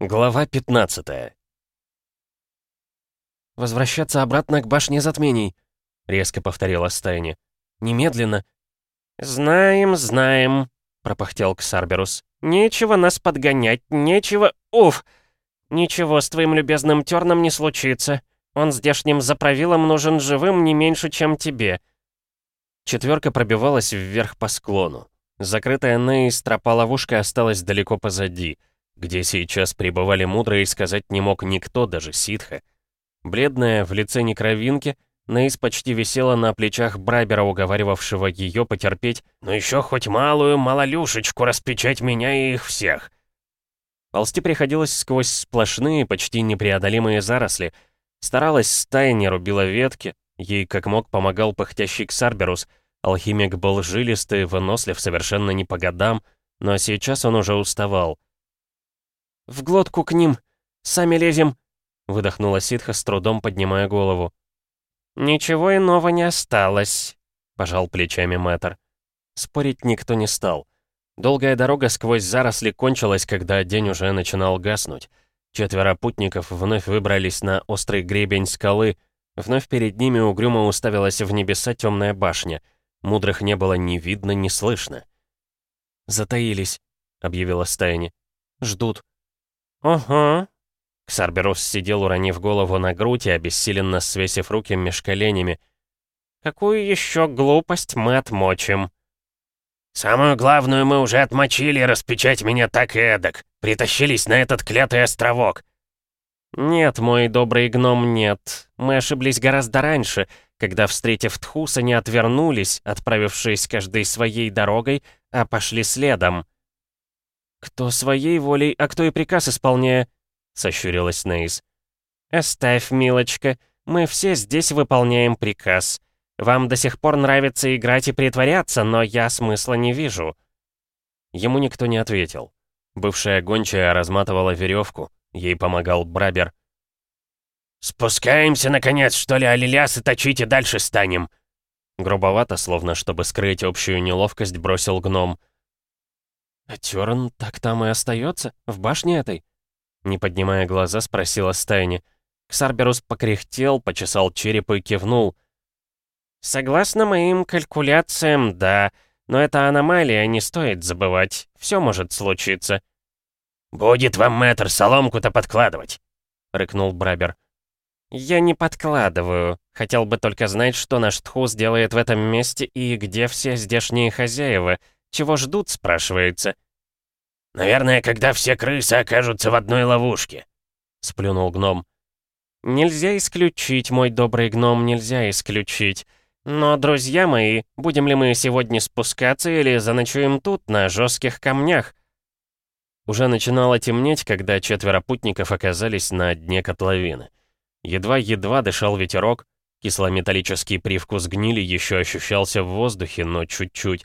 Глава 15 «Возвращаться обратно к башне затмений», — резко повторила Стайни. «Немедленно». «Знаем, знаем», — пропыхтел Ксарберус. «Нечего нас подгонять, нечего... Уф! Ничего с твоим любезным терном не случится. Он здешним заправилом нужен живым не меньше, чем тебе». Четверка пробивалась вверх по склону. Закрытая Нейс тропа-ловушка осталась далеко позади — где сейчас пребывали мудрые, сказать не мог никто, даже ситха. Бледная, в лице некровинки, Нейс почти висела на плечах Брабера, уговаривавшего ее потерпеть, но еще хоть малую малолюшечку распечать меня и их всех. Ползти приходилось сквозь сплошные, почти непреодолимые заросли. Старалась стая, не рубила ветки, ей как мог помогал пыхтящий Ксарберус. Алхимик был жилистый, вынослив совершенно не по годам, но сейчас он уже уставал. «В глотку к ним! Сами лезем!» — выдохнула ситха, с трудом поднимая голову. «Ничего иного не осталось», — пожал плечами мэтр. Спорить никто не стал. Долгая дорога сквозь заросли кончилась, когда день уже начинал гаснуть. Четверо путников вновь выбрались на острый гребень скалы. Вновь перед ними угрюмо уставилась в небеса темная башня. Мудрых не было ни видно, ни слышно. «Затаились», — объявила Стайни. «Ждут». «Ага». Ксарберус сидел, уронив голову на грудь и обессиленно свесив руки меж коленями. «Какую еще глупость мы отмочим?» «Самую главную мы уже отмочили, распечать меня так и эдак. Притащились на этот клятый островок». «Нет, мой добрый гном, нет. Мы ошиблись гораздо раньше, когда, встретив Тхуса, не отвернулись, отправившись каждой своей дорогой, а пошли следом». «Кто своей волей, а кто и приказ исполняя?» — сощурилась Нейс. «Оставь, милочка, мы все здесь выполняем приказ. Вам до сих пор нравится играть и притворяться, но я смысла не вижу». Ему никто не ответил. Бывшая гончая разматывала веревку, ей помогал Брабер. «Спускаемся, наконец, что ли, Алиляс, и точить и дальше станем!» Грубовато, словно чтобы скрыть общую неловкость, бросил гном. «А Тёрн так там и остается? В башне этой?» Не поднимая глаза, спросила Стайни. Ксарберус покряхтел, почесал череп и кивнул. «Согласно моим калькуляциям, да. Но это аномалия, не стоит забывать. Все может случиться». «Будет вам, мэтр, соломку-то подкладывать!» — рыкнул Брабер. «Я не подкладываю. Хотел бы только знать, что наш Тхус делает в этом месте и где все здешние хозяева. Чего ждут, спрашивается?» «Наверное, когда все крысы окажутся в одной ловушке», — сплюнул гном. «Нельзя исключить, мой добрый гном, нельзя исключить. Но, друзья мои, будем ли мы сегодня спускаться или заночуем тут, на жестких камнях?» Уже начинало темнеть, когда четверо путников оказались на дне котловины. Едва-едва дышал ветерок, кислометаллический привкус гнили еще ощущался в воздухе, но чуть-чуть.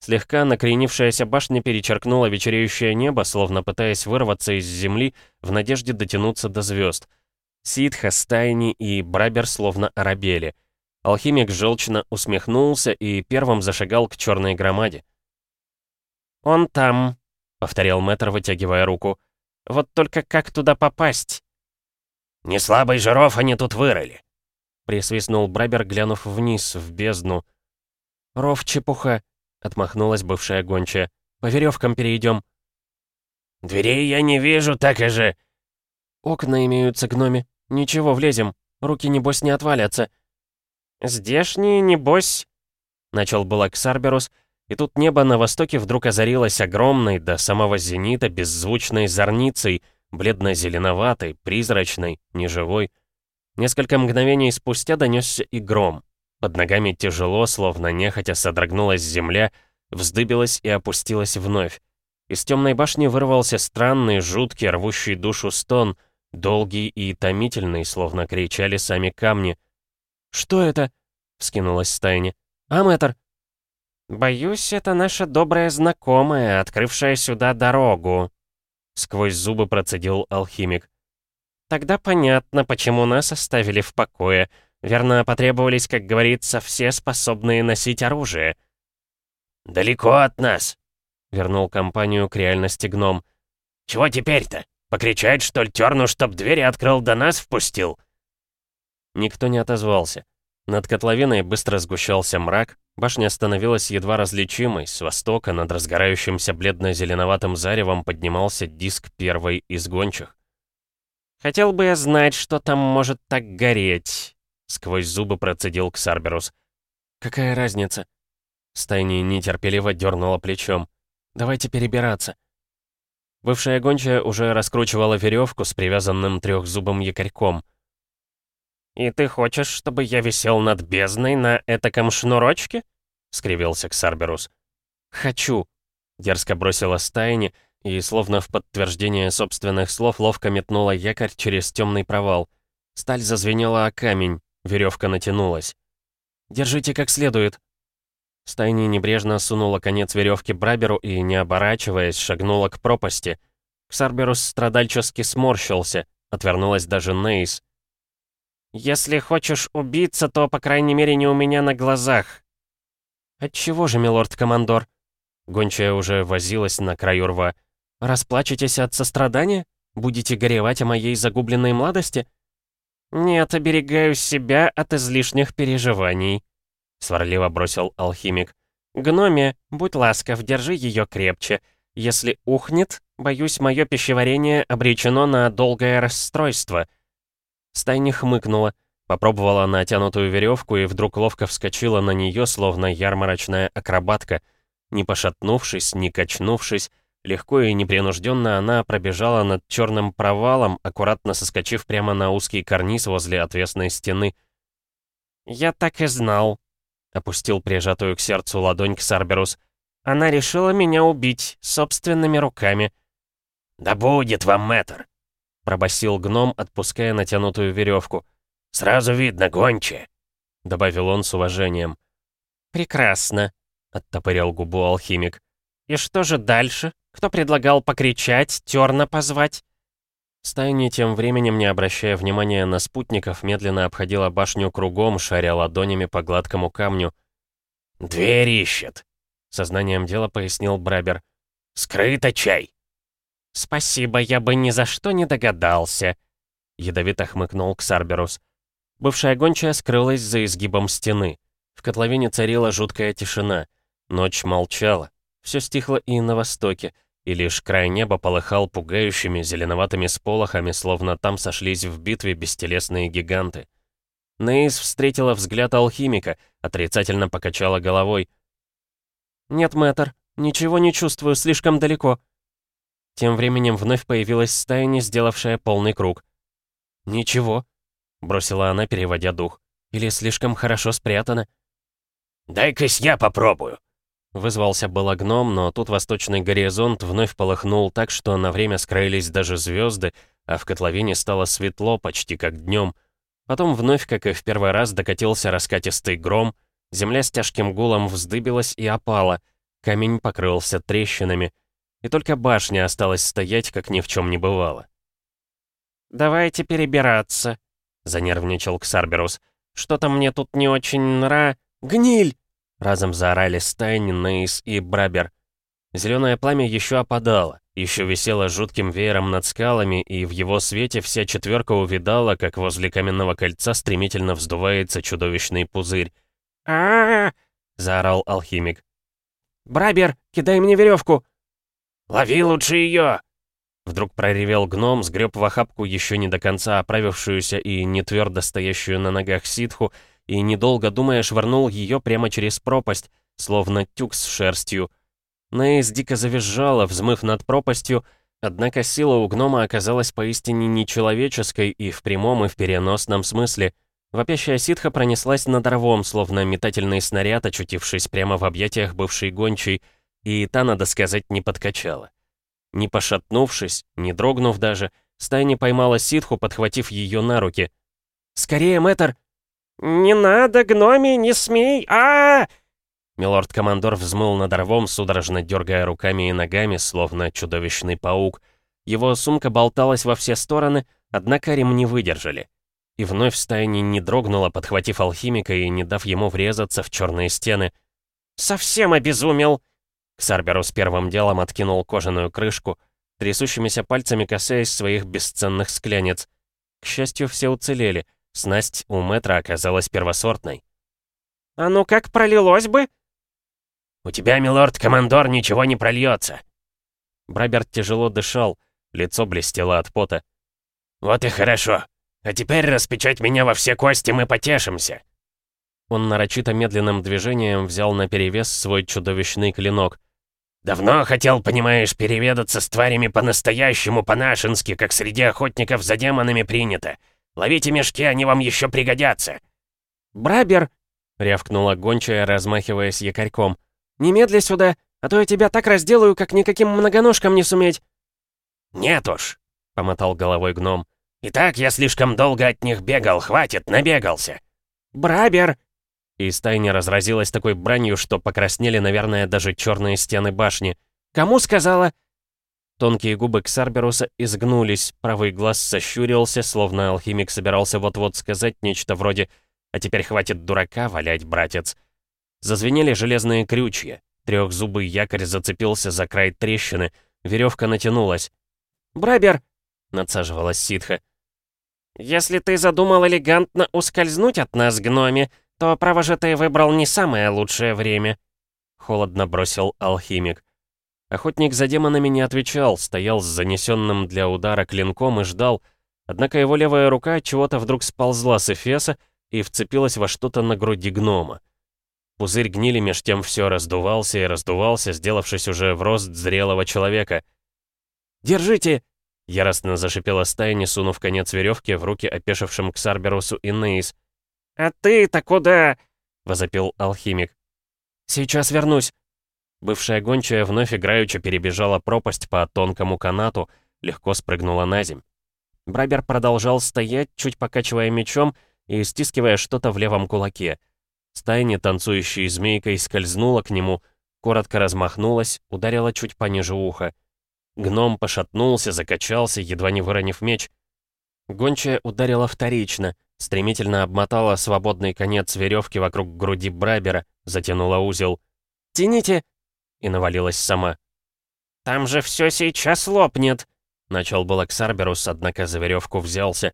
Слегка накренившаяся башня перечеркнула вечереющее небо, словно пытаясь вырваться из земли в надежде дотянуться до звезд. Ситха, Стайни и Брабер словно оробели. Алхимик желчно усмехнулся и первым зашагал к черной громаде. «Он там», — повторял мэтр, вытягивая руку. «Вот только как туда попасть?» «Не слабый жиров они тут вырыли», — присвистнул Брабер, глянув вниз, в бездну. «Ров чепуха», — отмахнулась бывшая гончая. «По веревкам перейдем». «Дверей я не вижу, так и же...» «Окна имеются, гноме. Ничего, влезем. Руки, небось, не отвалятся». «Здешние, небось...» Начал было Ксарберус, и тут небо на востоке вдруг озарилось огромной, до самого зенита, беззвучной зорницей, бледно-зеленоватой, призрачной, неживой. Несколько мгновений спустя донесся и гром. Под ногами тяжело, словно нехотя содрогнулась земля, вздыбилась и опустилась вновь. Из темной башни вырвался странный, жуткий, рвущий душу стон, долгий и томительный, словно кричали сами камни. «Что это?» — вскинулась стайня. «Аметр!» «Боюсь, это наша добрая знакомая, открывшая сюда дорогу», — сквозь зубы процедил алхимик. «Тогда понятно, почему нас оставили в покое. Верно, потребовались, как говорится, все способные носить оружие. «Далеко от нас», — вернул компанию к реальности гном. «Чего теперь-то? Покричать, что ли, терну, чтоб двери открыл да нас впустил?» Никто не отозвался. Над котловиной быстро сгущался мрак, башня становилась едва различимой, с востока над разгорающимся бледно-зеленоватым заревом поднимался диск первой из гончих. «Хотел бы я знать, что там может так гореть», — сквозь зубы процедил Ксарберус. «Какая разница?» Стайни нетерпеливо дернула плечом. «Давайте перебираться». Бывшая гончая уже раскручивала веревку с привязанным трехзубым якорьком. «И ты хочешь, чтобы я висел над бездной на этаком шнурочке?» — скривился Ксарберус. «Хочу», — дерзко бросила Стайни, и, словно в подтверждение собственных слов, ловко метнула якорь через темный провал. Сталь зазвенела о камень, веревка натянулась. «Держите как следует», Стайни небрежно сунула конец веревки Браберу и, не оборачиваясь, шагнула к пропасти. Ксарберус страдальчески сморщился, отвернулась даже Нейс. «Если хочешь убиться, то, по крайней мере, не у меня на глазах». «Отчего же, милорд-командор?» Гончая уже возилась на краю рва. «Расплачетесь от сострадания? Будете горевать о моей загубленной младости?» «Нет, оберегаю себя от излишних переживаний», — сварливо бросил алхимик. «Гноме, будь ласков, держи ее крепче. Если ухнет, боюсь, мое пищеварение обречено на долгое расстройство». Стайни хмыкнула, попробовала натянутую веревку и вдруг ловко вскочила на нее, словно ярмарочная акробатка. Не пошатнувшись, не качнувшись, легко и непринужденно она пробежала над черным провалом, аккуратно соскочив прямо на узкий карниз возле отвесной стены. «Я так и знал», Опустил прижатую к сердцу ладонь Ксарберус. «Она решила меня убить собственными руками». «Да будет вам, мэтр!» Пробасил гном, отпуская натянутую веревку. «Сразу видно, гонче!» Добавил он с уважением. «Прекрасно!» — оттопырил губу алхимик. «И что же дальше? Кто предлагал покричать, терна позвать?» Стайни тем временем, не обращая внимания на спутников, медленно обходила башню кругом, шаря ладонями по гладкому камню. «Дверь ищет», — сознанием дела пояснил Брабер. «Скрыто чай». «Спасибо, я бы ни за что не догадался», — ядовито хмыкнул Ксарберус. Бывшая гончая скрылась за изгибом стены. В котловине царила жуткая тишина. Ночь молчала. Все стихло и на востоке и лишь край неба полыхал пугающими зеленоватыми сполохами, словно там сошлись в битве бестелесные гиганты. Нейс встретила взгляд алхимика, отрицательно покачала головой. «Нет, мэтр, ничего не чувствую, слишком далеко». Тем временем вновь появилась стая, не сделавшая полный круг. «Ничего», — бросила она, переводя дух. «Или слишком хорошо спрятано?» «Дай-кась я попробую», Вызвался было гном, но тут восточный горизонт вновь полыхнул так, что на время скрылись даже звезды, а в котловине стало светло, почти как днем. Потом вновь, как и в первый раз, докатился раскатистый гром, земля с тяжким гулом вздыбилась и опала, камень покрылся трещинами, и только башня осталась стоять, как ни в чем не бывало. «Давайте перебираться», — занервничал Ксарберус. «Что-то мне тут не очень нра...» «Гниль!» Разом заорали Стайн, Нейс и Брабер. Зеленое пламя еще опадало, еще висело жутким веером над скалами, и в его свете вся четверка увидала, как возле каменного кольца стремительно вздувается чудовищный пузырь. а заорал алхимик. «Брабер, кидай мне веревку!» «Лови лучше ее!» Вдруг проревел гном, сгреб в охапку еще не до конца оправившуюся и не твердо стоящую на ногах ситху и, недолго думая, швырнул ее прямо через пропасть, словно тюк с шерстью. Нейс дико завизжала, взмыв над пропастью, однако сила у гнома оказалась поистине нечеловеческой и в прямом, и в переносном смысле. Вопящая ситха пронеслась над рвом, словно метательный снаряд, очутившись прямо в объятиях бывшей гончей, и та, надо сказать, не подкачала. Не пошатнувшись, не дрогнув даже, стая не поймала ситху, подхватив ее на руки. «Скорее, мэтр!» «Не надо, гноми, не смей! а, Милорд-командор взмыл над рвом, судорожно дергая руками и ногами, словно чудовищный паук. Его сумка болталась во все стороны, однако ремни выдержали. И вновь стая не дрогнула, подхватив алхимика и не дав ему врезаться в черные стены. «Совсем обезумел!» Ксарберус первым делом откинул кожаную крышку. трясущимися пальцами касаясь своих бесценных склянец. К счастью, все уцелели. Снасть у метра оказалась первосортной. «А ну как пролилось бы?» «У тебя, милорд-командор, ничего не прольется!» Браберт тяжело дышал, лицо блестело от пота. «Вот и хорошо. А теперь распечать меня во все кости, мы потешимся!» Он нарочито медленным движением взял на перевес свой чудовищный клинок. «Давно хотел, понимаешь, переведаться с тварями по-настоящему, по-нашенски, как среди охотников за демонами принято. Ловите мешки, они вам еще пригодятся!» «Брабер!» — рявкнула гончая, размахиваясь якорьком. «Немедли сюда, а то я тебя так разделаю, как никаким многоножкам не суметь!» «Нет уж!» — помотал головой гном. «Итак, я слишком долго от них бегал, хватит, набегался!» «Брабер!» И стайня разразилась такой бранью, что покраснели, наверное, даже черные стены башни. «Кому сказала?» Тонкие губы Ксарберуса изгнулись, правый глаз сощурился, словно алхимик собирался вот-вот сказать нечто вроде «А теперь хватит дурака валять, братец». Зазвенели железные крючья, трехзубый якорь зацепился за край трещины, веревка натянулась. «Брабер!» — надсаживалась ситха. «Если ты задумал элегантно ускользнуть от нас, гноме, то, право же, ты выбрал не самое лучшее время», — холодно бросил алхимик. Охотник за демонами не отвечал, стоял с занесенным для удара клинком и ждал, однако его левая рука чего-то вдруг сползла с эфеса и вцепилась во что-то на груди гнома. Пузырь гнили меж тем все раздувался и раздувался, сделавшись уже в рост зрелого человека. «Держите!» — яростно зашипела стая, не сунув конец веревки в руки опешившим Ксарберусу и Нейс. «А ты-то куда?» — возопил алхимик. «Сейчас вернусь». Бывшая гончая вновь играючи перебежала пропасть по тонкому канату, легко спрыгнула на земь. Брабер продолжал стоять, чуть покачивая мечом и стискивая что-то в левом кулаке. Стайня, танцующей змейкой, скользнула к нему, коротко размахнулась, ударила чуть пониже уха. Гном пошатнулся, закачался, едва не выронив меч. Гончая ударила вторично — Стремительно обмотала свободный конец веревки вокруг груди Брабера, затянула узел. «Тяните!» И навалилась сама. «Там же все сейчас лопнет!» Начал было Ксарберус, однако за веревку взялся.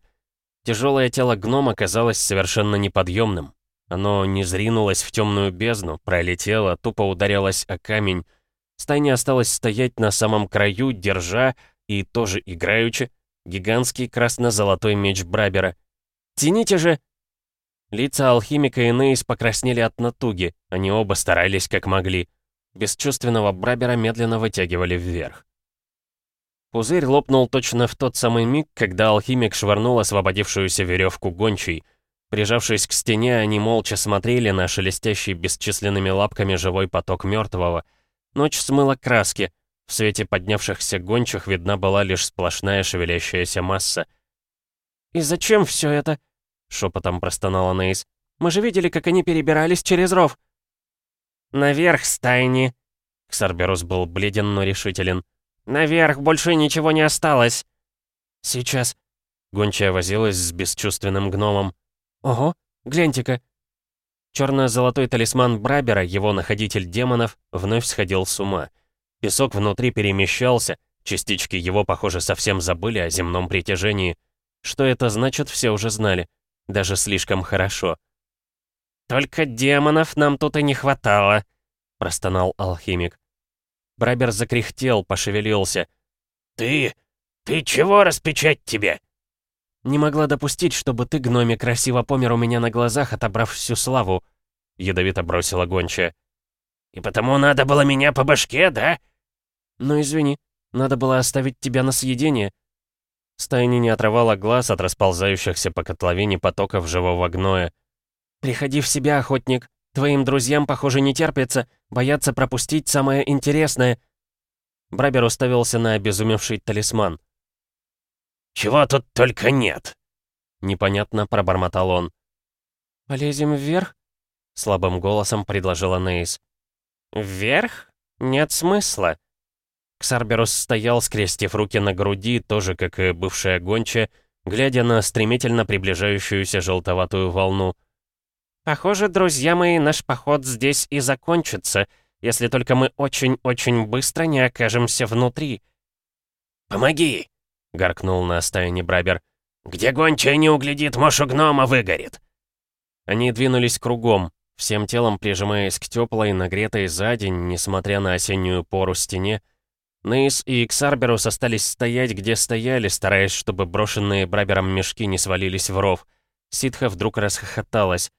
Тяжелое тело гнома казалось совершенно неподъемным. Оно не зринулось в темную бездну, пролетело, тупо ударилось о камень. Стайня осталась стоять на самом краю, держа, и тоже играючи, гигантский красно-золотой меч Брабера — Тяните же!» Лица алхимика и Нейс покраснели от натуги, они оба старались как могли. Бесчувственного Брабера медленно вытягивали вверх. Пузырь лопнул точно в тот самый миг, когда алхимик швырнул освободившуюся веревку гончей. Прижавшись к стене, они молча смотрели на шелестящий бесчисленными лапками живой поток мертвого. Ночь смыла краски. В свете поднявшихся гончих видна была лишь сплошная шевелящаяся масса. «И зачем все это?» — шепотом простонала Нейс. «Мы же видели, как они перебирались через ров». «Наверх, стайни!» Ксарберус был бледен, но решителен. «Наверх, больше ничего не осталось!» «Сейчас!» Гончая возилась с бесчувственным гномом. «Ого, гляньте-ка!» Черно-золотой талисман Брабера, его находитель демонов, вновь сходил с ума. Песок внутри перемещался, частички его, похоже, совсем забыли о земном притяжении. Что это значит, все уже знали. Даже слишком хорошо. «Только демонов нам тут и не хватало», — простонал алхимик. Брабер закряхтел, пошевелился. «Ты... ты чего распечать тебе?» «Не могла допустить, чтобы ты, гноме, красиво помер у меня на глазах, отобрав всю славу», — ядовито бросила гончая. «И потому надо было меня по башке, да?» «Ну, извини, надо было оставить тебя на съедение», Стайни не отрывала глаз от расползающихся по котловине потоков живого гноя. «Приходи в себя, охотник. Твоим друзьям, похоже, не терпится, боятся пропустить самое интересное». Брабер уставился на обезумевший талисман. «Чего тут только нет!» Непонятно пробормотал он. «Полезем вверх?» Слабым голосом предложила Нейс. «Вверх? Нет смысла. Ксарберус стоял, скрестив руки на груди, тоже как и бывшая гончая, глядя на стремительно приближающуюся желтоватую волну. «Похоже, друзья мои, наш поход здесь и закончится, если только мы очень-очень быстро не окажемся внутри». помоги!» — гаркнул на стаяне Брабер. «Где гончая не углядит, мошу гнома выгорит!» Они двинулись кругом, всем телом прижимаясь к теплой, нагретой за день, несмотря на осеннюю пору стене. Нейс и Иксарберус остались стоять, где стояли, стараясь, чтобы брошенные Брабером мешки не свалились в ров. Ситха вдруг расхохоталась.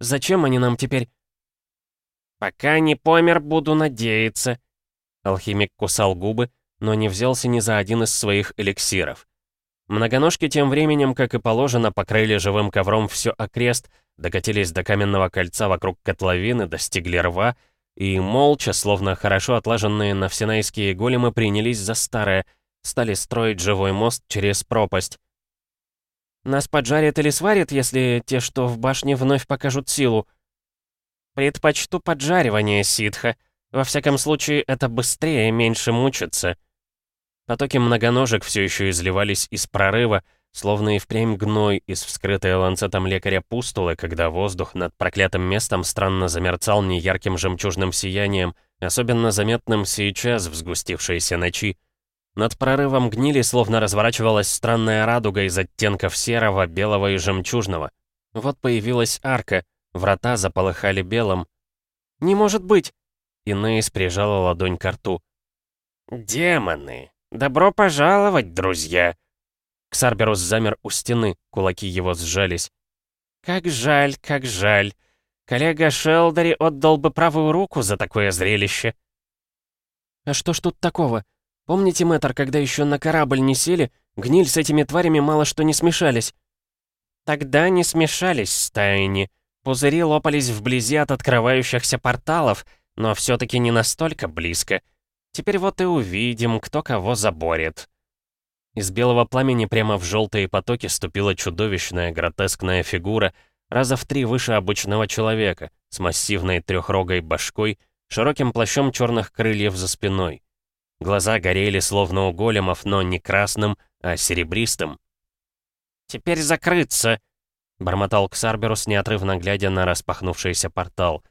«Зачем они нам теперь?» «Пока не помер, буду надеяться». Алхимик кусал губы, но не взялся ни за один из своих эликсиров. Многоножки тем временем, как и положено, покрыли живым ковром все окрест, докатились до каменного кольца вокруг котловины, достигли рва, и молча, словно хорошо отлаженные навсенайские големы, принялись за старое, стали строить живой мост через пропасть. «Нас поджарят или сварят, если те, что в башне, вновь покажут силу?» «Предпочту поджаривание ситха. Во всяком случае, это быстрее, меньше мучиться». Потоки многоножек все еще изливались из прорыва, словно и впрямь гной из вскрытой ланцетом лекаря пустулы, когда воздух над проклятым местом странно замерцал неярким жемчужным сиянием, особенно заметным сейчас в сгустившейся ночи. Над прорывом гнили словно разворачивалась странная радуга из оттенков серого, белого и жемчужного. Вот появилась арка, врата заполыхали белым. «Не может быть!» Инесс прижала ладонь к рту. «Демоны! Добро пожаловать, друзья!» Ксарберус замер у стены, кулаки его сжались. «Как жаль, как жаль. Коллега Шелдери отдал бы правую руку за такое зрелище». «А что ж тут такого? Помните, мэтр, когда еще на корабль не сели, гниль с этими тварями мало что не смешались?» «Тогда не смешались стаяни. Пузыри лопались вблизи от открывающихся порталов, но все таки не настолько близко. Теперь вот и увидим, кто кого заборет». Из белого пламени прямо в желтые потоки ступила чудовищная гротескная фигура, раза в три выше обычного человека, с массивной трехрогой башкой, широким плащом черных крыльев за спиной. Глаза горели словно у големов, но не красным, а серебристым. «Теперь закрыться!» — бормотал Ксарберус, неотрывно глядя на распахнувшийся портал.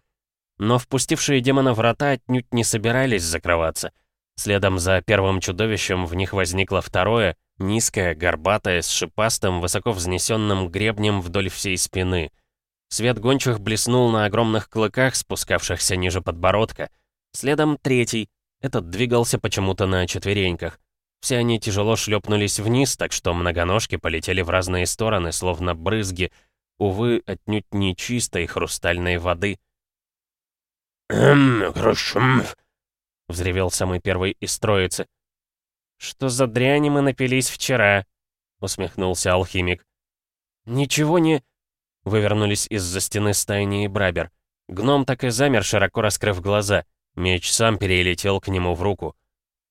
Но впустившие демона врата отнюдь не собирались закрываться — Следом за первым чудовищем в них возникло второе, низкое, горбатое, с шипастым, высоко взнесенным гребнем вдоль всей спины. Свет гончих блеснул на огромных клыках, спускавшихся ниже подбородка. Следом третий. Этот двигался почему-то на четвереньках. Все они тяжело шлепнулись вниз, так что многоножки полетели в разные стороны, словно брызги, увы, отнюдь не чистой хрустальной воды. «Эм, взревел самый первый из троицы. «Что за дряни мы напились вчера?» — усмехнулся алхимик. «Ничего не...» — вывернулись из-за стены стайни и Брабер. Гном так и замер, широко раскрыв глаза. Меч сам перелетел к нему в руку.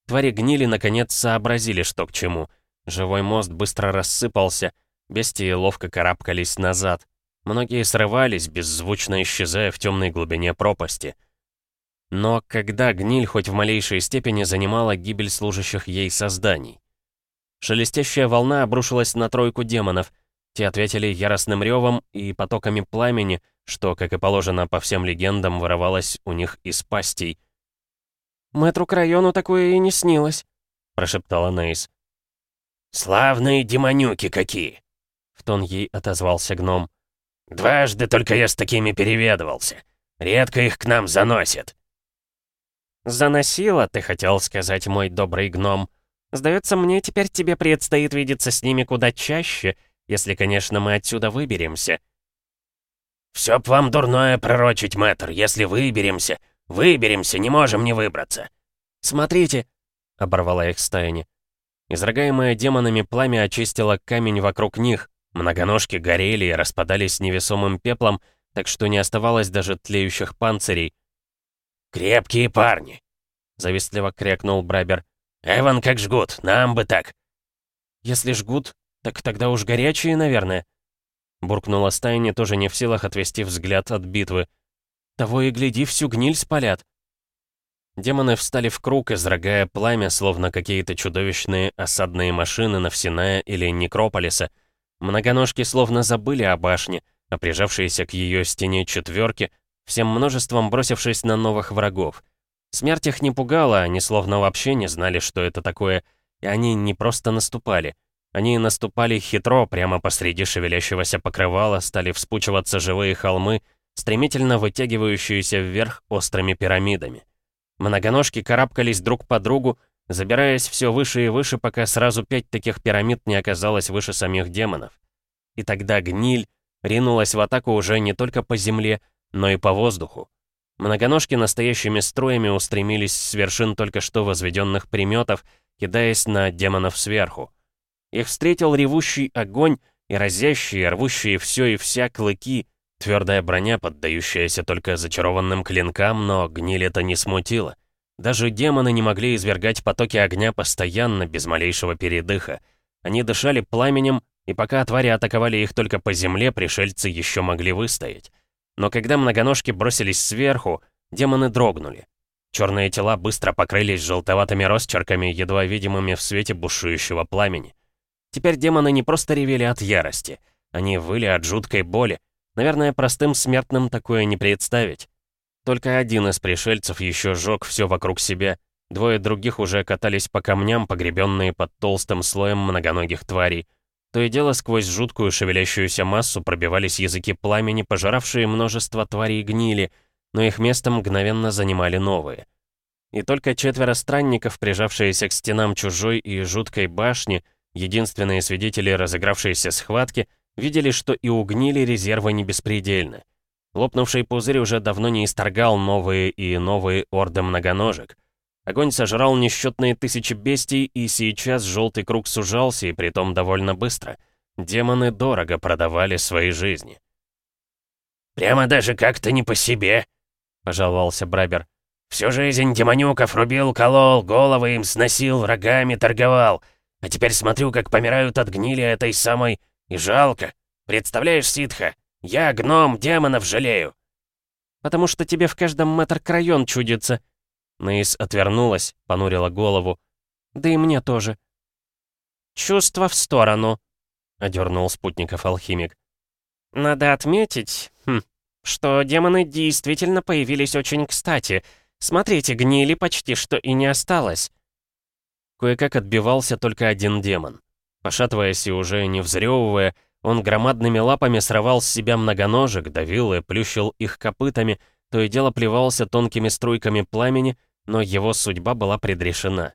Твари гнили, наконец, сообразили, что к чему. Живой мост быстро рассыпался, бестии ловко карабкались назад. Многие срывались, беззвучно исчезая в темной глубине пропасти. Но когда гниль хоть в малейшей степени занимала гибель служащих ей созданий? Шелестящая волна обрушилась на тройку демонов. Те ответили яростным ревом и потоками пламени, что, как и положено по всем легендам, вырывалось у них из пастей. «Мэтру Крайону такое и не снилось», — прошептала Нейс. «Славные демонюки какие!» — в тон ей отозвался гном. «Дважды только я с такими переведывался. Редко их к нам заносят». «Заносила, ты хотел сказать, мой добрый гном. Сдается мне, теперь тебе предстоит видеться с ними куда чаще, если, конечно, мы отсюда выберемся». «Всё б вам дурное пророчить, мэтр, если выберемся. Выберемся, не можем не выбраться». «Смотрите!» — оборвала их стаяни. Изрыгаемое демонами пламя очистило камень вокруг них, многоножки горели и распадались невесомым пеплом, так что не оставалось даже тлеющих панцирей, «Крепкие парни!» — завистливо крякнул Брабер. «Эван, как жгут, нам бы так!» «Если жгут, так тогда уж горячие, наверное!» Буркнула стайни, тоже не в силах отвести взгляд от битвы. «Того и гляди, всю гниль спалят!» Демоны встали в круг, изрыгая пламя, словно какие-то чудовищные осадные машины Навсиная или Некрополиса. Многоножки словно забыли о башне, а прижавшиеся к ее стене четверки всем множеством бросившись на новых врагов. Смерть их не пугала, они словно вообще не знали, что это такое, И они не просто наступали. Они наступали хитро, прямо посреди шевелящегося покрывала стали вспучиваться живые холмы, стремительно вытягивающиеся вверх острыми пирамидами. Многоножки карабкались друг по другу, забираясь все выше и выше, пока сразу пять таких пирамид не оказалось выше самих демонов. И тогда гниль ринулась в атаку уже не только по земле, но и по воздуху. Многоножки настоящими строями устремились с вершин только что возведенных приметов, кидаясь на демонов сверху. Их встретил ревущий огонь и разящие, рвущие все и вся клыки, твердая броня, поддающаяся только зачарованным клинкам, но гниль это не смутило. Даже демоны не могли извергать потоки огня постоянно, без малейшего передыха. Они дышали пламенем, и пока твари атаковали их только по земле, пришельцы еще могли выстоять. Но когда многоножки бросились сверху, демоны дрогнули. Черные тела быстро покрылись желтоватыми росчерками, едва видимыми в свете бушующего пламени. Теперь демоны не просто ревели от ярости, они выли от жуткой боли. Наверное, простым смертным такое не представить. Только один из пришельцев еще сжег все вокруг себя. Двое других уже катались по камням, погребенные под толстым слоем многоногих тварей. То и дело сквозь жуткую шевелящуюся массу пробивались языки пламени, пожиравшие множество тварей гнили, но их место мгновенно занимали новые. И только четверо странников, прижавшиеся к стенам чужой и жуткой башни, единственные свидетели разыгравшейся схватки, видели, что и у гнили резервы не беспредельны. Лопнувший пузырь уже давно не исторгал новые и новые орды многоножек. Огонь сожрал несчетные тысячи бестий, и сейчас желтый круг сужался, и притом довольно быстро. Демоны дорого продавали свои жизни. «Прямо даже как-то не по себе», — пожаловался Брабер. «Всю жизнь демонюков рубил, колол, головы им сносил, рогами торговал. А теперь смотрю, как помирают от гнили этой самой, и жалко. Представляешь, ситха, я, гном, демонов жалею!» «Потому что тебе в каждом метр крайон чудится!» Наис отвернулась, понурила голову. «Да и мне тоже!» «Чувство в сторону!» — одернул спутников алхимик. «Надо отметить, хм, что демоны действительно появились очень кстати. Смотрите, гнили почти что и не осталось». Кое-как отбивался только один демон. Пошатываясь и уже не взрёвывая, он громадными лапами срывал с себя многоножек, давил и плющил их копытами, то и дело плевался тонкими струйками пламени, но его судьба была предрешена.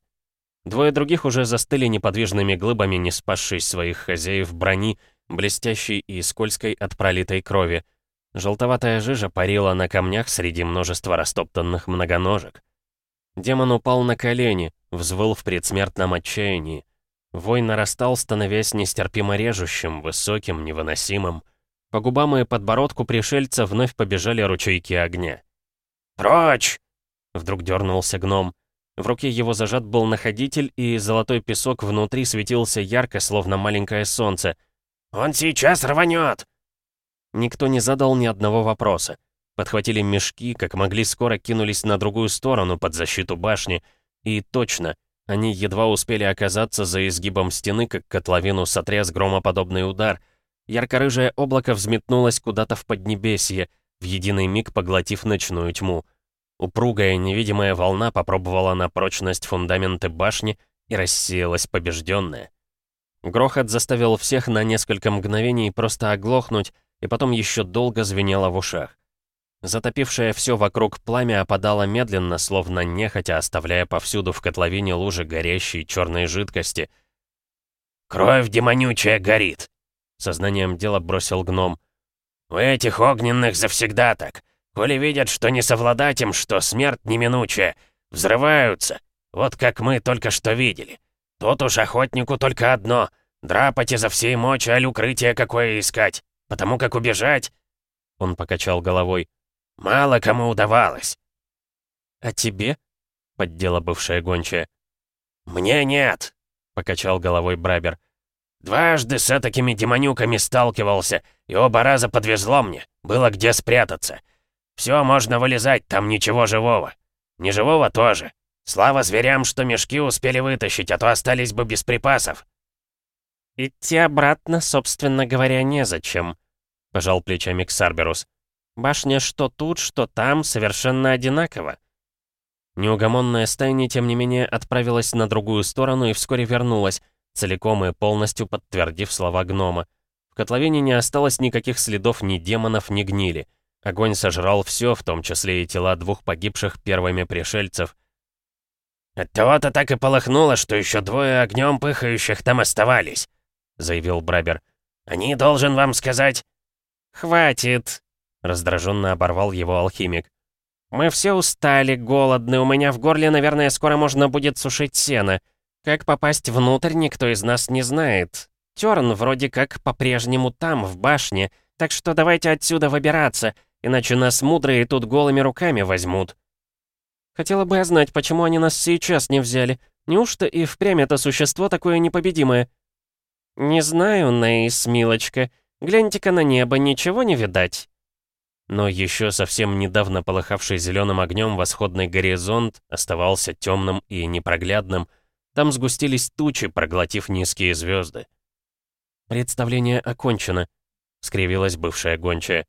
Двое других уже застыли неподвижными глыбами, не спасшись своих хозяев брони, блестящей и скользкой от пролитой крови. Желтоватая жижа парила на камнях среди множества растоптанных многоножек. Демон упал на колени, взвыл в предсмертном отчаянии. Вой нарастал, становясь нестерпимо режущим, высоким, невыносимым. По губам и подбородку пришельца вновь побежали ручейки огня. «Прочь!» — вдруг дернулся гном. В руке его зажат был находитель, и золотой песок внутри светился ярко, словно маленькое солнце. «Он сейчас рванет!» Никто не задал ни одного вопроса. Подхватили мешки, как могли скоро кинулись на другую сторону, под защиту башни. И точно, они едва успели оказаться за изгибом стены, как котловину сотряс громоподобный удар. Ярко-рыжее облако взметнулось куда-то в поднебесье, в единый миг поглотив ночную тьму. Упругая невидимая волна попробовала на прочность фундаменты башни и рассеялась побежденная. Грохот заставил всех на несколько мгновений просто оглохнуть, и потом еще долго звенело в ушах. Затопившее все вокруг пламя опадало медленно, словно нехотя, оставляя повсюду в котловине лужи горящей черной жидкости. «Кровь демонючая горит!» — сознанием дела бросил гном. «У этих огненных завсегда так. Коли видят, что не совладать им, что смерть неминучая, взрываются. Вот как мы только что видели. Тут уж охотнику только одно — драпать изо всей мочи, аль укрытие какое искать. Потому как убежать...» Он покачал головой. Мало кому удавалось. «А тебе?» — поддела бывшая гончая. «Мне нет», — покачал головой Брабер. «Дважды с такими демонюками сталкивался, и оба раза подвезло мне. Было где спрятаться. Все можно вылезать, там ничего живого. Неживого тоже. Слава зверям, что мешки успели вытащить, а то остались бы без припасов». «Идти обратно, собственно говоря, незачем», — пожал плечами Ксарберус. Башня что тут, что там, совершенно одинаково. Неугомонная стайня, тем не менее, отправилась на другую сторону и вскоре вернулась, целиком и полностью подтвердив слова гнома. В котловине не осталось никаких следов ни демонов, ни гнили. Огонь сожрал все, в том числе и тела двух погибших первыми пришельцев. «Оттого-то так и полыхнуло, что еще двое огнем пыхающих там оставались», — заявил Брабер. «Они, должен вам сказать...» «Хватит!» — раздраженно оборвал его алхимик. «Мы все устали, голодны, у меня в горле, наверное, скоро можно будет сушить сено. Как попасть внутрь, никто из нас не знает. Терн вроде как по-прежнему там, в башне, так что давайте отсюда выбираться, иначе нас мудрые тут голыми руками возьмут». Хотела бы я знать, почему они нас сейчас не взяли. Неужто и впрямь это существо такое непобедимое? Не знаю, Нейс, милочка. Гляньте-ка на небо, ничего не видать. Но еще совсем недавно полыхавший зеленым огнем восходный горизонт оставался темным и непроглядным. Там сгустились тучи, проглотив низкие звезды. «Представление окончено», — скривилась бывшая гончая.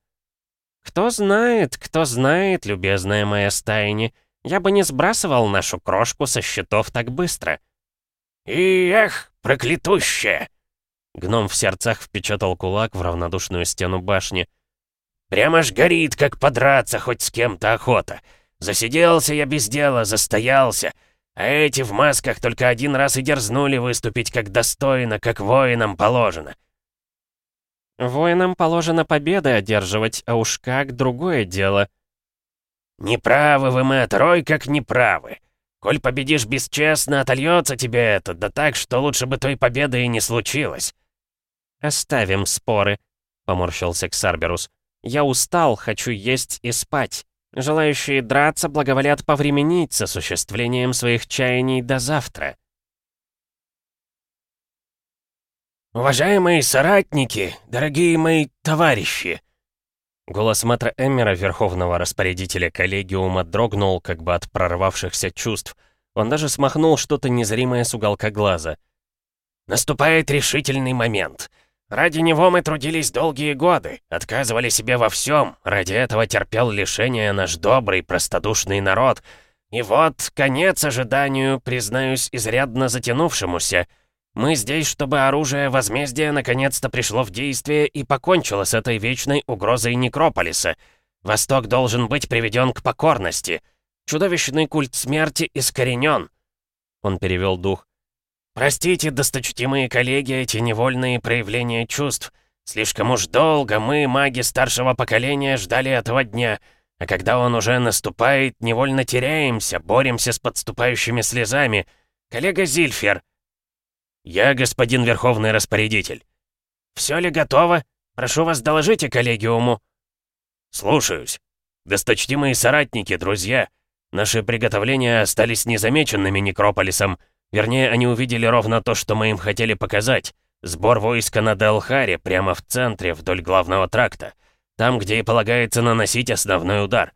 «Кто знает, кто знает, любезная моя стайни, я бы не сбрасывал нашу крошку со счетов так быстро». «И эх, проклятущая!» Гном в сердцах впечатал кулак в равнодушную стену башни. Прямо ж горит, как подраться хоть с кем-то охота. Засиделся я без дела, застоялся. А эти в масках только один раз и дерзнули выступить как достойно, как воинам положено. Воинам положено победы одерживать, а уж как другое дело. Неправы вы, мэтр, ой, как неправы. Коль победишь бесчестно, отольется тебе это, да так, что лучше бы той победы и не случилось. Оставим споры, поморщился Ксарберус. Я устал, хочу есть и спать. Желающие драться благоволят повременить с осуществлением своих чаяний до завтра. «Уважаемые соратники, дорогие мои товарищи!» Голос мэтра Эммера, верховного распорядителя коллегиума, дрогнул, как бы от прорвавшихся чувств. Он даже смахнул что-то незримое с уголка глаза. «Наступает решительный момент. Ради него мы трудились долгие годы, отказывали себе во всем, ради этого терпел лишения наш добрый, простодушный народ. И вот, конец ожиданию, признаюсь, изрядно затянувшемуся. Мы здесь, чтобы оружие возмездия наконец-то пришло в действие и покончило с этой вечной угрозой Некрополиса. Восток должен быть приведен к покорности. Чудовищный культ смерти искоренен. Он перевел дух. Простите, досточтимые коллеги, эти невольные проявления чувств. Слишком уж долго мы, маги старшего поколения, ждали этого дня. А когда он уже наступает, невольно теряемся, боремся с подступающими слезами. Коллега Зильфер. Я господин Верховный Распорядитель. Все ли готово? Прошу вас, доложите коллегиуму. Слушаюсь. Досточтимые соратники, друзья. Наши приготовления остались незамеченными Некрополисом. Вернее, они увидели ровно то, что мы им хотели показать. Сбор войска на Делхаре, прямо в центре, вдоль главного тракта. Там, где и полагается наносить основной удар.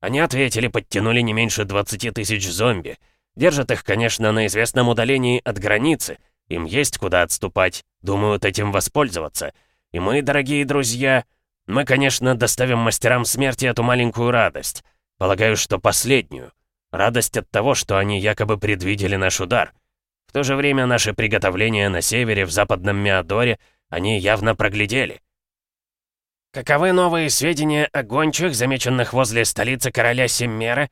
Они ответили, подтянули не меньше 20 тысяч зомби. Держат их, конечно, на известном удалении от границы. Им есть куда отступать, думают этим воспользоваться. И мы, дорогие друзья, мы, конечно, доставим мастерам смерти эту маленькую радость. Полагаю, что последнюю. Радость от того, что они якобы предвидели наш удар. В то же время наши приготовления на севере, в западном Меадоре, они явно проглядели. Каковы новые сведения о гончих, замеченных возле столицы короля Семмера?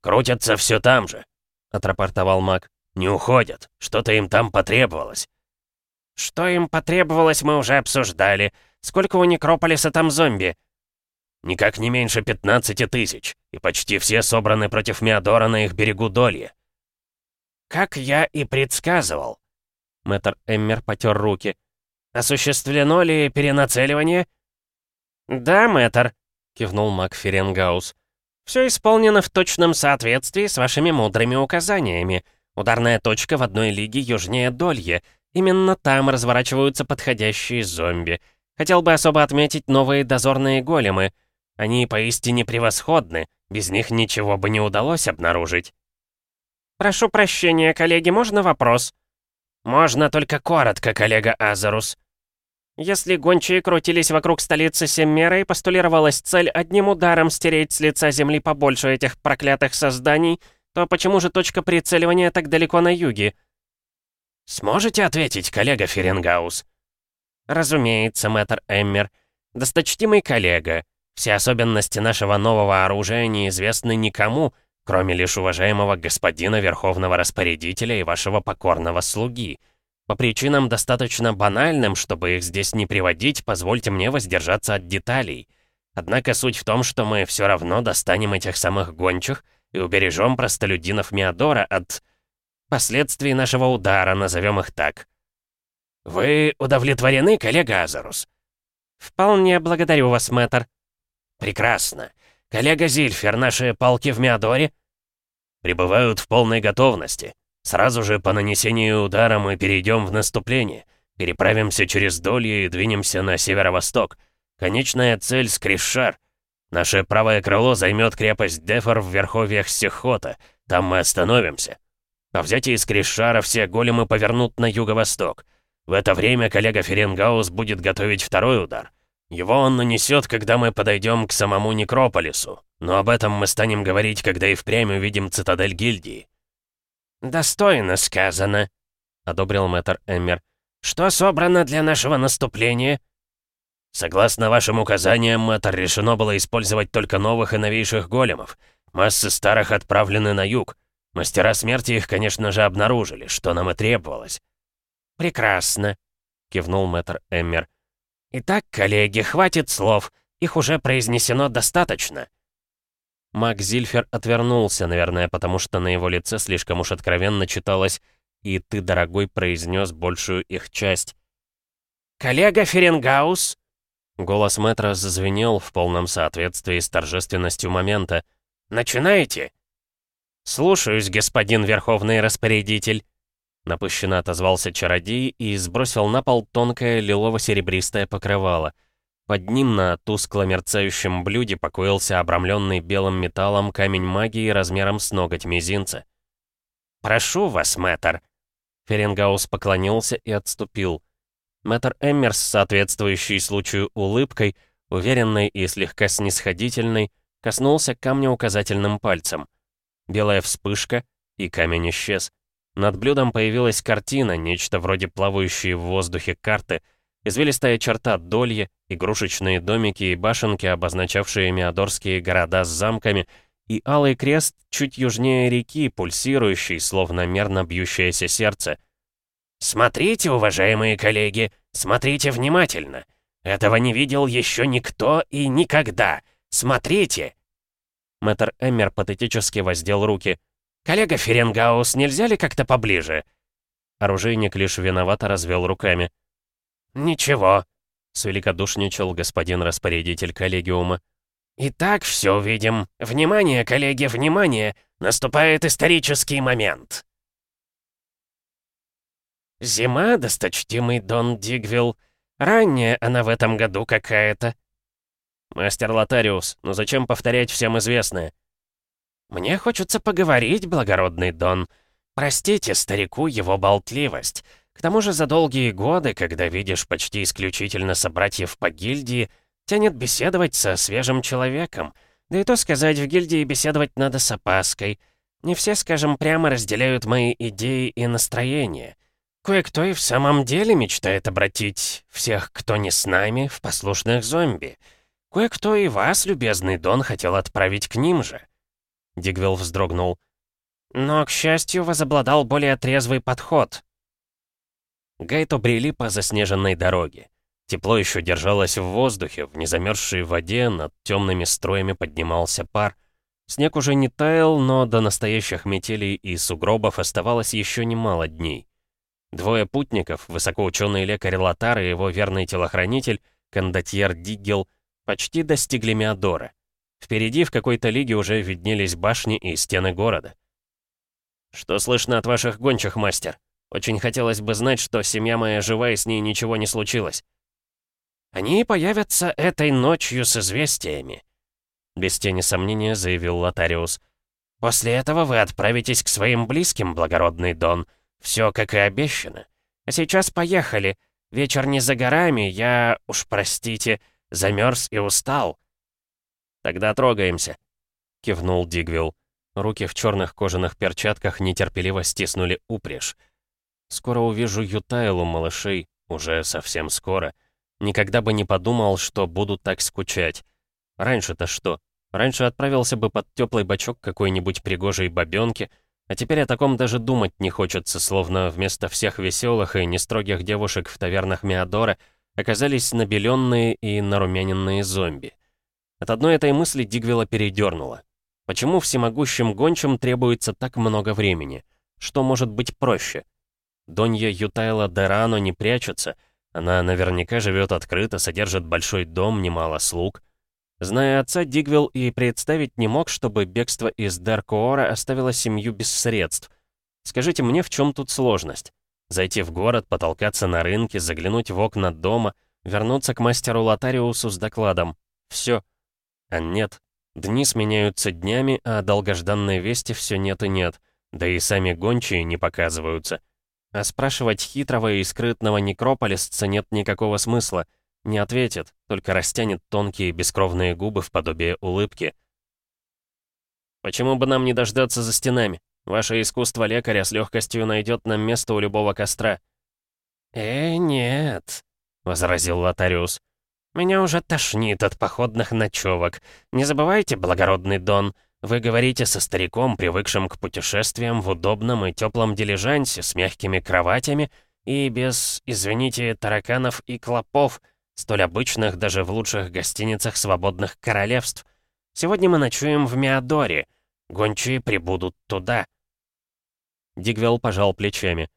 Крутятся все там же, отрапортовал маг. Не уходят. Что-то им там потребовалось. Что им потребовалось, мы уже обсуждали. Сколько у Некрополиса там зомби? Никак не меньше 15 тысяч, и почти все собраны против Миадора на их берегу Долье. Как я и предсказывал. Мэтр Эммер потер руки. Осуществлено ли перенацеливание? Да, мэтр, кивнул маг Ференгаус. Все исполнено в точном соответствии с вашими мудрыми указаниями. Ударная точка в одной лиге южнее Долье. Именно там разворачиваются подходящие зомби. Хотел бы особо отметить новые дозорные големы — они поистине превосходны, без них ничего бы не удалось обнаружить. «Прошу прощения, коллеги, можно вопрос?» «Можно только коротко, коллега Азарус». Если гончие крутились вокруг столицы Семмера и постулировалась цель одним ударом стереть с лица земли побольше этих проклятых созданий, то почему же точка прицеливания так далеко на юге?» «Сможете ответить, коллега Ференгаус?» «Разумеется, мэтр Эммер. Досточтимый коллега, все особенности нашего нового оружия неизвестны никому, кроме лишь уважаемого господина Верховного Распорядителя и вашего покорного слуги. По причинам достаточно банальным, чтобы их здесь не приводить, позвольте мне воздержаться от деталей. Однако суть в том, что мы все равно достанем этих самых гончих и убережем простолюдинов Миадора от... последствий нашего удара, назовем их так. «Вы удовлетворены, коллега Азарус?» «Вполне благодарю вас, мэтр». «Прекрасно. Коллега Зильфер, наши полки в Миадоре?» «Прибывают в полной готовности. Сразу же по нанесению удара мы перейдем в наступление, переправимся через Долье и двинемся на северо-восток. Конечная цель — Скришшар. Наше правое крыло займет крепость Дефор в верховьях Сехота. Там мы остановимся. По взятии Скришшара все големы повернут на юго-восток. В это время коллега Ференгаус будет готовить второй удар. Его он нанесет, когда мы подойдем к самому Некрополису. Но об этом мы станем говорить, когда и впрямь увидим цитадель гильдии. «Достойно сказано», — одобрил мэтр Эммер. «Что собрано для нашего наступления?» «Согласно вашим указаниям, мэтр, решено было использовать только новых и новейших големов. Массы старых отправлены на юг. Мастера смерти их, конечно же, обнаружили, что нам и требовалось». «Прекрасно», — кивнул мэтр Эммер. «Итак, коллеги, хватит слов. Их уже произнесено достаточно». Мак Зильфер отвернулся, наверное, потому что на его лице слишком уж откровенно читалось «И ты, дорогой, произнес большую их часть». «Коллега Ференгаус!» Голос мэтра зазвенел в полном соответствии с торжественностью момента. «Начинаете?» «Слушаюсь, господин Верховный Распорядитель!» Напыщенно отозвался чародей и сбросил на пол тонкое лилово-серебристое покрывало — под ним на тускло мерцающем блюде покоился обрамленный белым металлом камень магии размером с ноготь мизинца. «Прошу вас, мэтр!» Ференгаус поклонился и отступил. Мэтр Эммерс, соответствующий случаю улыбкой, уверенной и слегка снисходительной, коснулся камня указательным пальцем. Белая вспышка, и камень исчез. Над блюдом появилась картина, нечто вроде плавающей в воздухе карты — Извилистая черта Долье, игрушечные домики и башенки, обозначавшие миадорские города с замками, и алый крест чуть южнее реки, пульсирующий, словно мерно бьющееся сердце. «Смотрите, уважаемые коллеги, смотрите внимательно. Этого не видел еще никто и никогда. Смотрите!» Мэтр Эммер патетически воздел руки. «Коллега Ференгаус, нельзя ли как-то поближе?» Оружейник лишь виновато развел руками. «Ничего», — свеликодушничал господин распорядитель коллегиума. «Итак, все увидим. Внимание, коллеги, внимание! Наступает исторический момент!» «Зима, досточтимый Дон Дигвилл. Ранняя она в этом году какая-то». «Мастер Лотариус, но зачем повторять всем известное?» «Мне хочется поговорить, благородный Дон. Простите старику его болтливость. К тому же за долгие годы, когда видишь почти исключительно собратьев по гильдии, тянет беседовать со свежим человеком. Да и то сказать, в гильдии беседовать надо с опаской. Не все, скажем прямо, разделяют мои идеи и настроения. Кое-кто и в самом деле мечтает обратить всех, кто не с нами, в послушных зомби. Кое-кто и вас, любезный Дон, хотел отправить к ним же. Дигвилл вздрогнул. Но, к счастью, возобладал более трезвый подход. Гайто брели по заснеженной дороге. Тепло еще держалось в воздухе, в незамерзшей воде над темными строями поднимался пар. Снег уже не таял, но до настоящих метелей и сугробов оставалось еще немало дней. Двое путников, высокоученый лекарь Лотар и его верный телохранитель, кондотьер Диггел, почти достигли Миадора. Впереди в какой-то лиге уже виднелись башни и стены города. «Что слышно от ваших гончих, мастер?» Очень хотелось бы знать, что семья моя жива и с ней ничего не случилось. Они появятся этой ночью с известиями. Без тени сомнения заявил Лотариус. После этого вы отправитесь к своим близким, благородный Дон. Все как и обещано. А сейчас поехали. Вечер не за горами, я, уж простите, замерз и устал. Тогда трогаемся, кивнул Дигвилл. Руки в черных кожаных перчатках нетерпеливо стиснули упряжь. Скоро увижу Ютайлу, малышей, уже совсем скоро. Никогда бы не подумал, что буду так скучать. Раньше-то что? Раньше отправился бы под теплый бачок какой-нибудь пригожей бабёнки, а теперь о таком даже думать не хочется, словно вместо всех веселых и нестрогих девушек в тавернах Миадора оказались набеленные и нарумяненные зомби. От одной этой мысли Дигвела передернула. Почему всемогущим гончим требуется так много времени? Что может быть проще? Донья Ютайла Дерано не прячется, она наверняка живет открыто, содержит большой дом, немало слуг — Зная отца, Дигвилл и представить не мог, чтобы бегство из Даркоора оставило семью без средств. Скажите мне, в чем тут сложность? Зайти в город, потолкаться на рынке, заглянуть в окна дома, вернуться к мастеру Лотариусу с докладом. Все. А нет. Дни сменяются днями, а долгожданной вести все нет и нет. Да и сами гончие не показываются. А спрашивать хитрого и скрытного некрополисца нет никакого смысла — не ответит, только растянет тонкие бескровные губы в подобие улыбки. «Почему бы нам не дождаться за стенами? Ваше искусство лекаря с легкостью найдет нам место у любого костра». «Э, нет», — возразил Лотариус. «Меня уже тошнит от походных ночевок. Не забывайте, благородный Дон, вы говорите со стариком, привыкшим к путешествиям в удобном и теплом дилижансе с мягкими кроватями и без, извините, тараканов и клопов, столь обычных даже в лучших гостиницах свободных королевств. Сегодня мы ночуем в Миадоре. Гончие прибудут туда». Дигвелл пожал плечами.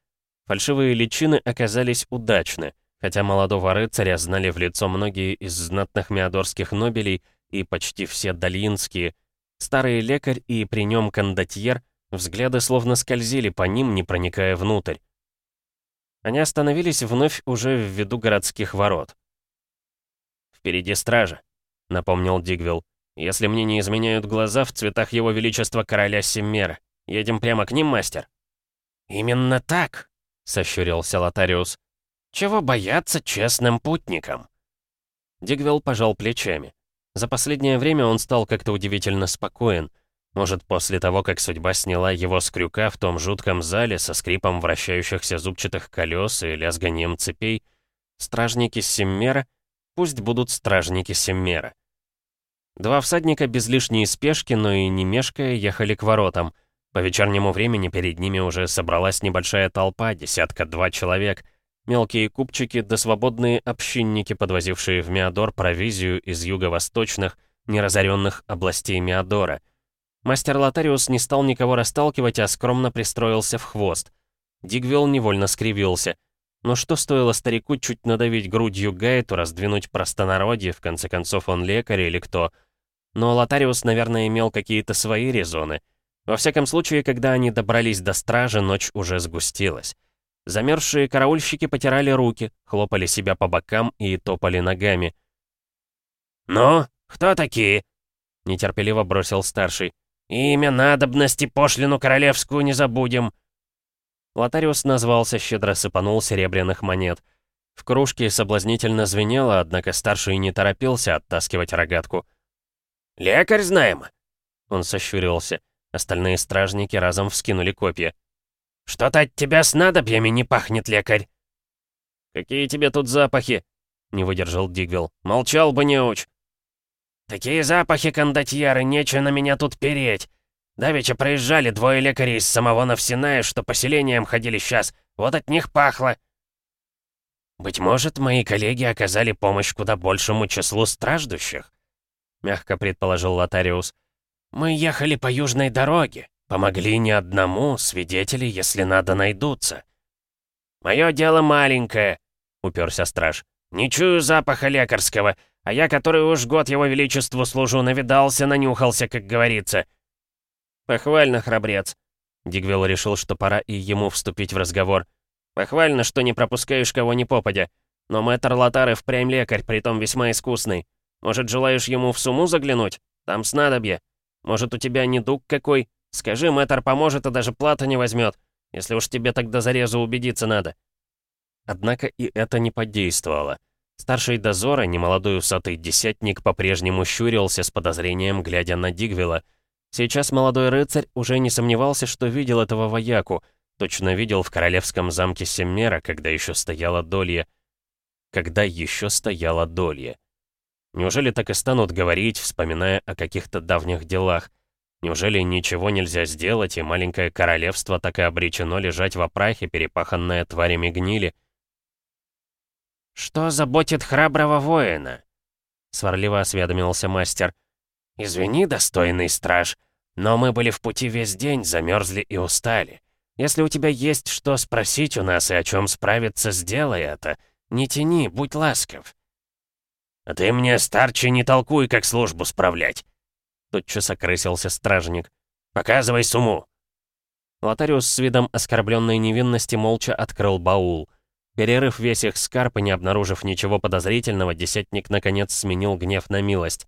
Фальшивые личины оказались удачны, хотя молодого рыцаря знали в лицо многие из знатных миадорских нобелей и почти все долинские. Старый лекарь и при нем кондотьер взгляды словно скользили по ним, не проникая внутрь. Они остановились вновь уже в виду городских ворот. «Впереди стража», — напомнил Дигвилл. «Если мне не изменяют глаза, в цветах его величества короля Семмера. Едем прямо к ним, мастер?» «Именно так», — сощурился Лотариус. «Чего бояться честным путникам?» Дигвилл пожал плечами. За последнее время он стал как-то удивительно спокоен. Может, после того, как судьба сняла его с крюка в том жутком зале со скрипом вращающихся зубчатых колес и лязганием цепей, стражники Семмера Пусть будут стражники Семмера. Два всадника без лишней спешки, но и не мешкая, ехали к воротам. По вечернему времени перед ними уже собралась небольшая толпа, десятка-два человек. Мелкие купчики да свободные общинники, подвозившие в Миадор провизию из юго-восточных, неразоренных областей Миадора. Мастер Лотариус не стал никого расталкивать, а скромно пристроился в хвост. Дигвилл невольно скривился. Но что стоило старику чуть надавить грудью Гайту, раздвинуть простонародье, в конце концов он лекарь или кто? Но Лотариус, наверное, имел какие-то свои резоны. Во всяком случае, когда они добрались до стражи, ночь уже сгустилась. Замерзшие караульщики потирали руки, хлопали себя по бокам и топали ногами. «Ну, кто такие?» — нетерпеливо бросил старший. «Имя, надобности, пошлину королевскую не забудем!» Лотариус назвался, щедро сыпанул серебряных монет. В кружке соблазнительно звенело, однако старший не торопился оттаскивать рогатку. «Лекарь знаем!» Он сощурился. Остальные стражники разом вскинули копья. «Что-то от тебя с надобьями не пахнет, лекарь!» «Какие тебе тут запахи?» — не выдержал Дигвилл. «Молчал бы, неуч!» «Такие запахи, кондотьеры, нечего на меня тут переть! Давеча проезжали двое лекарей из самого Навсиная, что поселением ходили сейчас. Вот от них пахло. Быть может, мои коллеги оказали помощь куда большему числу страждущих? Мягко предположил Лотариус. Мы ехали по южной дороге. Помогли не одному, свидетели, если надо, найдутся. «Мое дело маленькое», — уперся страж. «Не чую запаха лекарского, а я, который уж год его величеству служу, навидался, нанюхался, как говорится. «Похвально, храбрец». Дигвелл решил, что пора и ему вступить в разговор. «Похвально, что не пропускаешь кого ни попадя. Но мэтр Лотар впрямь лекарь, притом весьма искусный. Может, желаешь ему в суму заглянуть? Там снадобье. Может, у тебя недуг какой? Скажи, мэтр поможет и даже плата не возьмет. Если уж тебе тогда зарезу убедиться надо». Однако и это не подействовало. Старший дозора, немолодой усатый десятник, по-прежнему щурился с подозрением, глядя на Дигвела — Сейчас молодой рыцарь уже не сомневался, что видел этого вояку, точно видел в королевском замке Семмера, когда еще стояла Долья. Когда еще стояла Долья. Неужели так и станут говорить, вспоминая о каких-то давних делах? Неужели ничего нельзя сделать, и маленькое королевство так и обречено лежать в прахе, перепаханное тварями гнили? «Что заботит храброго воина?» Сварливо осведомился мастер. «Извини, достойный страж, но мы были в пути весь день, замерзли и устали. Если у тебя есть что спросить у нас и о чем справиться, сделай это. Не тяни, будь ласков». «А ты мне, старче, не толкуй, как службу справлять!» Тотчас окрысился стражник. «Показывай сумму!» Лотариус с видом оскорбленной невинности молча открыл баул. Перерыв весь их скарп и не обнаружив ничего подозрительного, десятник наконец сменил гнев на милость.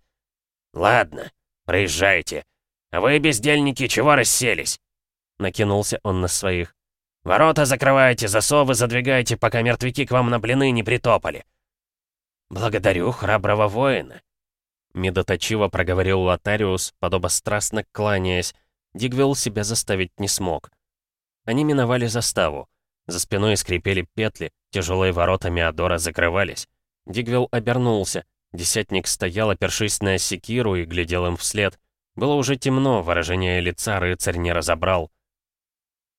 «Ладно, проезжайте. А вы, бездельники, чего расселись?» Накинулся он на своих. «Ворота закрывайте, засовы задвигайте, пока мертвяки к вам на блины не притопали». «Благодарю храброго воина», — медоточиво проговорил Лотариус, подобострастно кланяясь. Дигвилл себя заставить не смог. Они миновали заставу. За спиной скрипели петли, тяжелые ворота Меодора закрывались. Дигвилл обернулся. Десятник стоял, опершись на секиру и глядел им вслед. Было уже темно, выражение лица рыцарь не разобрал.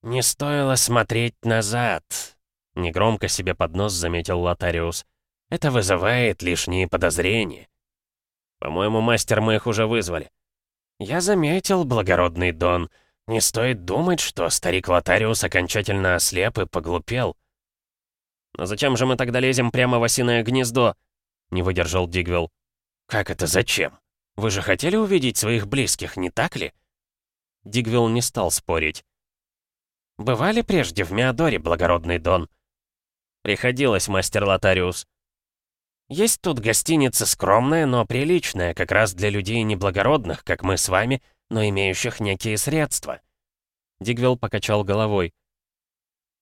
«Не стоило смотреть назад», — негромко себе под нос заметил Лотариус. «Это вызывает лишние подозрения». «По-моему, мастер, мы их уже вызвали». «Я заметил, благородный Дон», не стоит думать, что старик Лотариус окончательно ослеп и поглупел. «Но зачем же мы тогда лезем прямо в осиное гнездо?» — не выдержал Дигвелл. «Как это зачем? Вы же хотели увидеть своих близких, не так ли?» Дигвилл не стал спорить. «Бывали прежде в Меодоре, благородный Дон?» «Приходилось, мастер Лотариус». «Есть тут гостиница скромная, но приличная, как раз для людей неблагородных, как мы с вами, — но имеющих некие средства». Дигвелл покачал головой.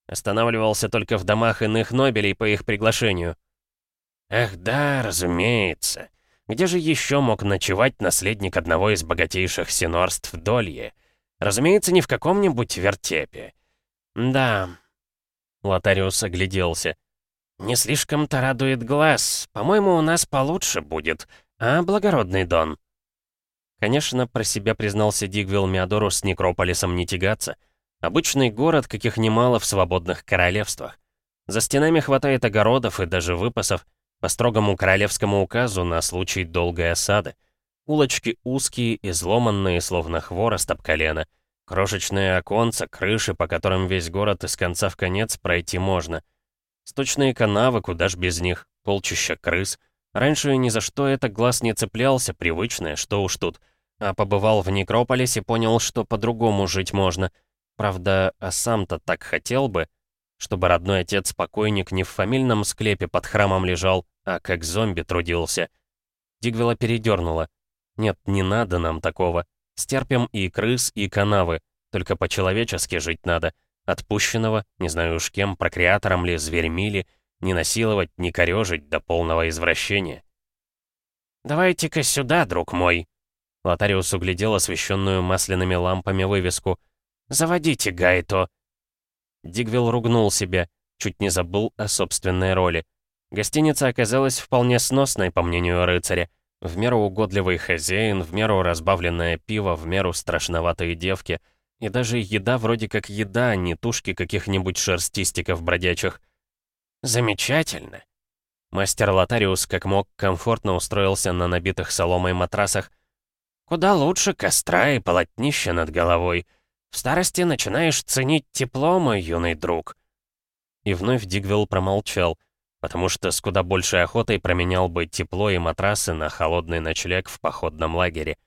Останавливался только в домах иных Нобелей по их приглашению. «Эх да, разумеется. Где же еще мог ночевать наследник одного из богатейших синорств Долье? Разумеется, не в каком-нибудь вертепе. Да...» Лотариус огляделся. «Не слишком-то радует глаз. По-моему, у нас получше будет. А, благородный Дон?» Конечно, про себя признался Дигвилл Миадору с Некрополисом не тягаться. Обычный город, каких немало в свободных королевствах. За стенами хватает огородов и даже выпасов, по строгому королевскому указу на случай долгой осады. Улочки узкие, изломанные, словно хворост об колено. Крошечные оконца, крыши, по которым весь город из конца в конец пройти можно. Сточные канавы, куда ж без них, полчища крыс — Раньше ни за что это глаз не цеплялся, привычное, что уж тут. А побывал в Некрополисе, понял, что по-другому жить можно. Правда, а сам-то так хотел бы, чтобы родной отец-покойник не в фамильном склепе под храмом лежал, а как зомби трудился. Дигвела передернула. Нет, не надо нам такого. Стерпим и крыс, и канавы. Только по-человечески жить надо. Отпущенного, не знаю уж кем, прокреатором ли, зверьми ли, не насиловать, не корежить до полного извращения. «Давайте-ка сюда, друг мой!» Лотариус углядел освещенную масляными лампами вывеску. «Заводите Гайто!» Дигвилл ругнул себя, чуть не забыл о собственной роли. Гостиница оказалась вполне сносной, по мнению рыцаря. В меру угодливый хозяин, в меру разбавленное пиво, в меру страшноватые девки. И даже еда вроде как еда, а не тушки каких-нибудь шерстистиков бродячих. «Замечательно!» Мастер Лотариус как мог комфортно устроился на набитых соломой матрасах. «Куда лучше костра и полотнища над головой. В старости начинаешь ценить тепло, мой юный друг». И вновь Дигвилл промолчал, потому что с куда большей охотой променял бы тепло и матрасы на холодный ночлег в походном лагере.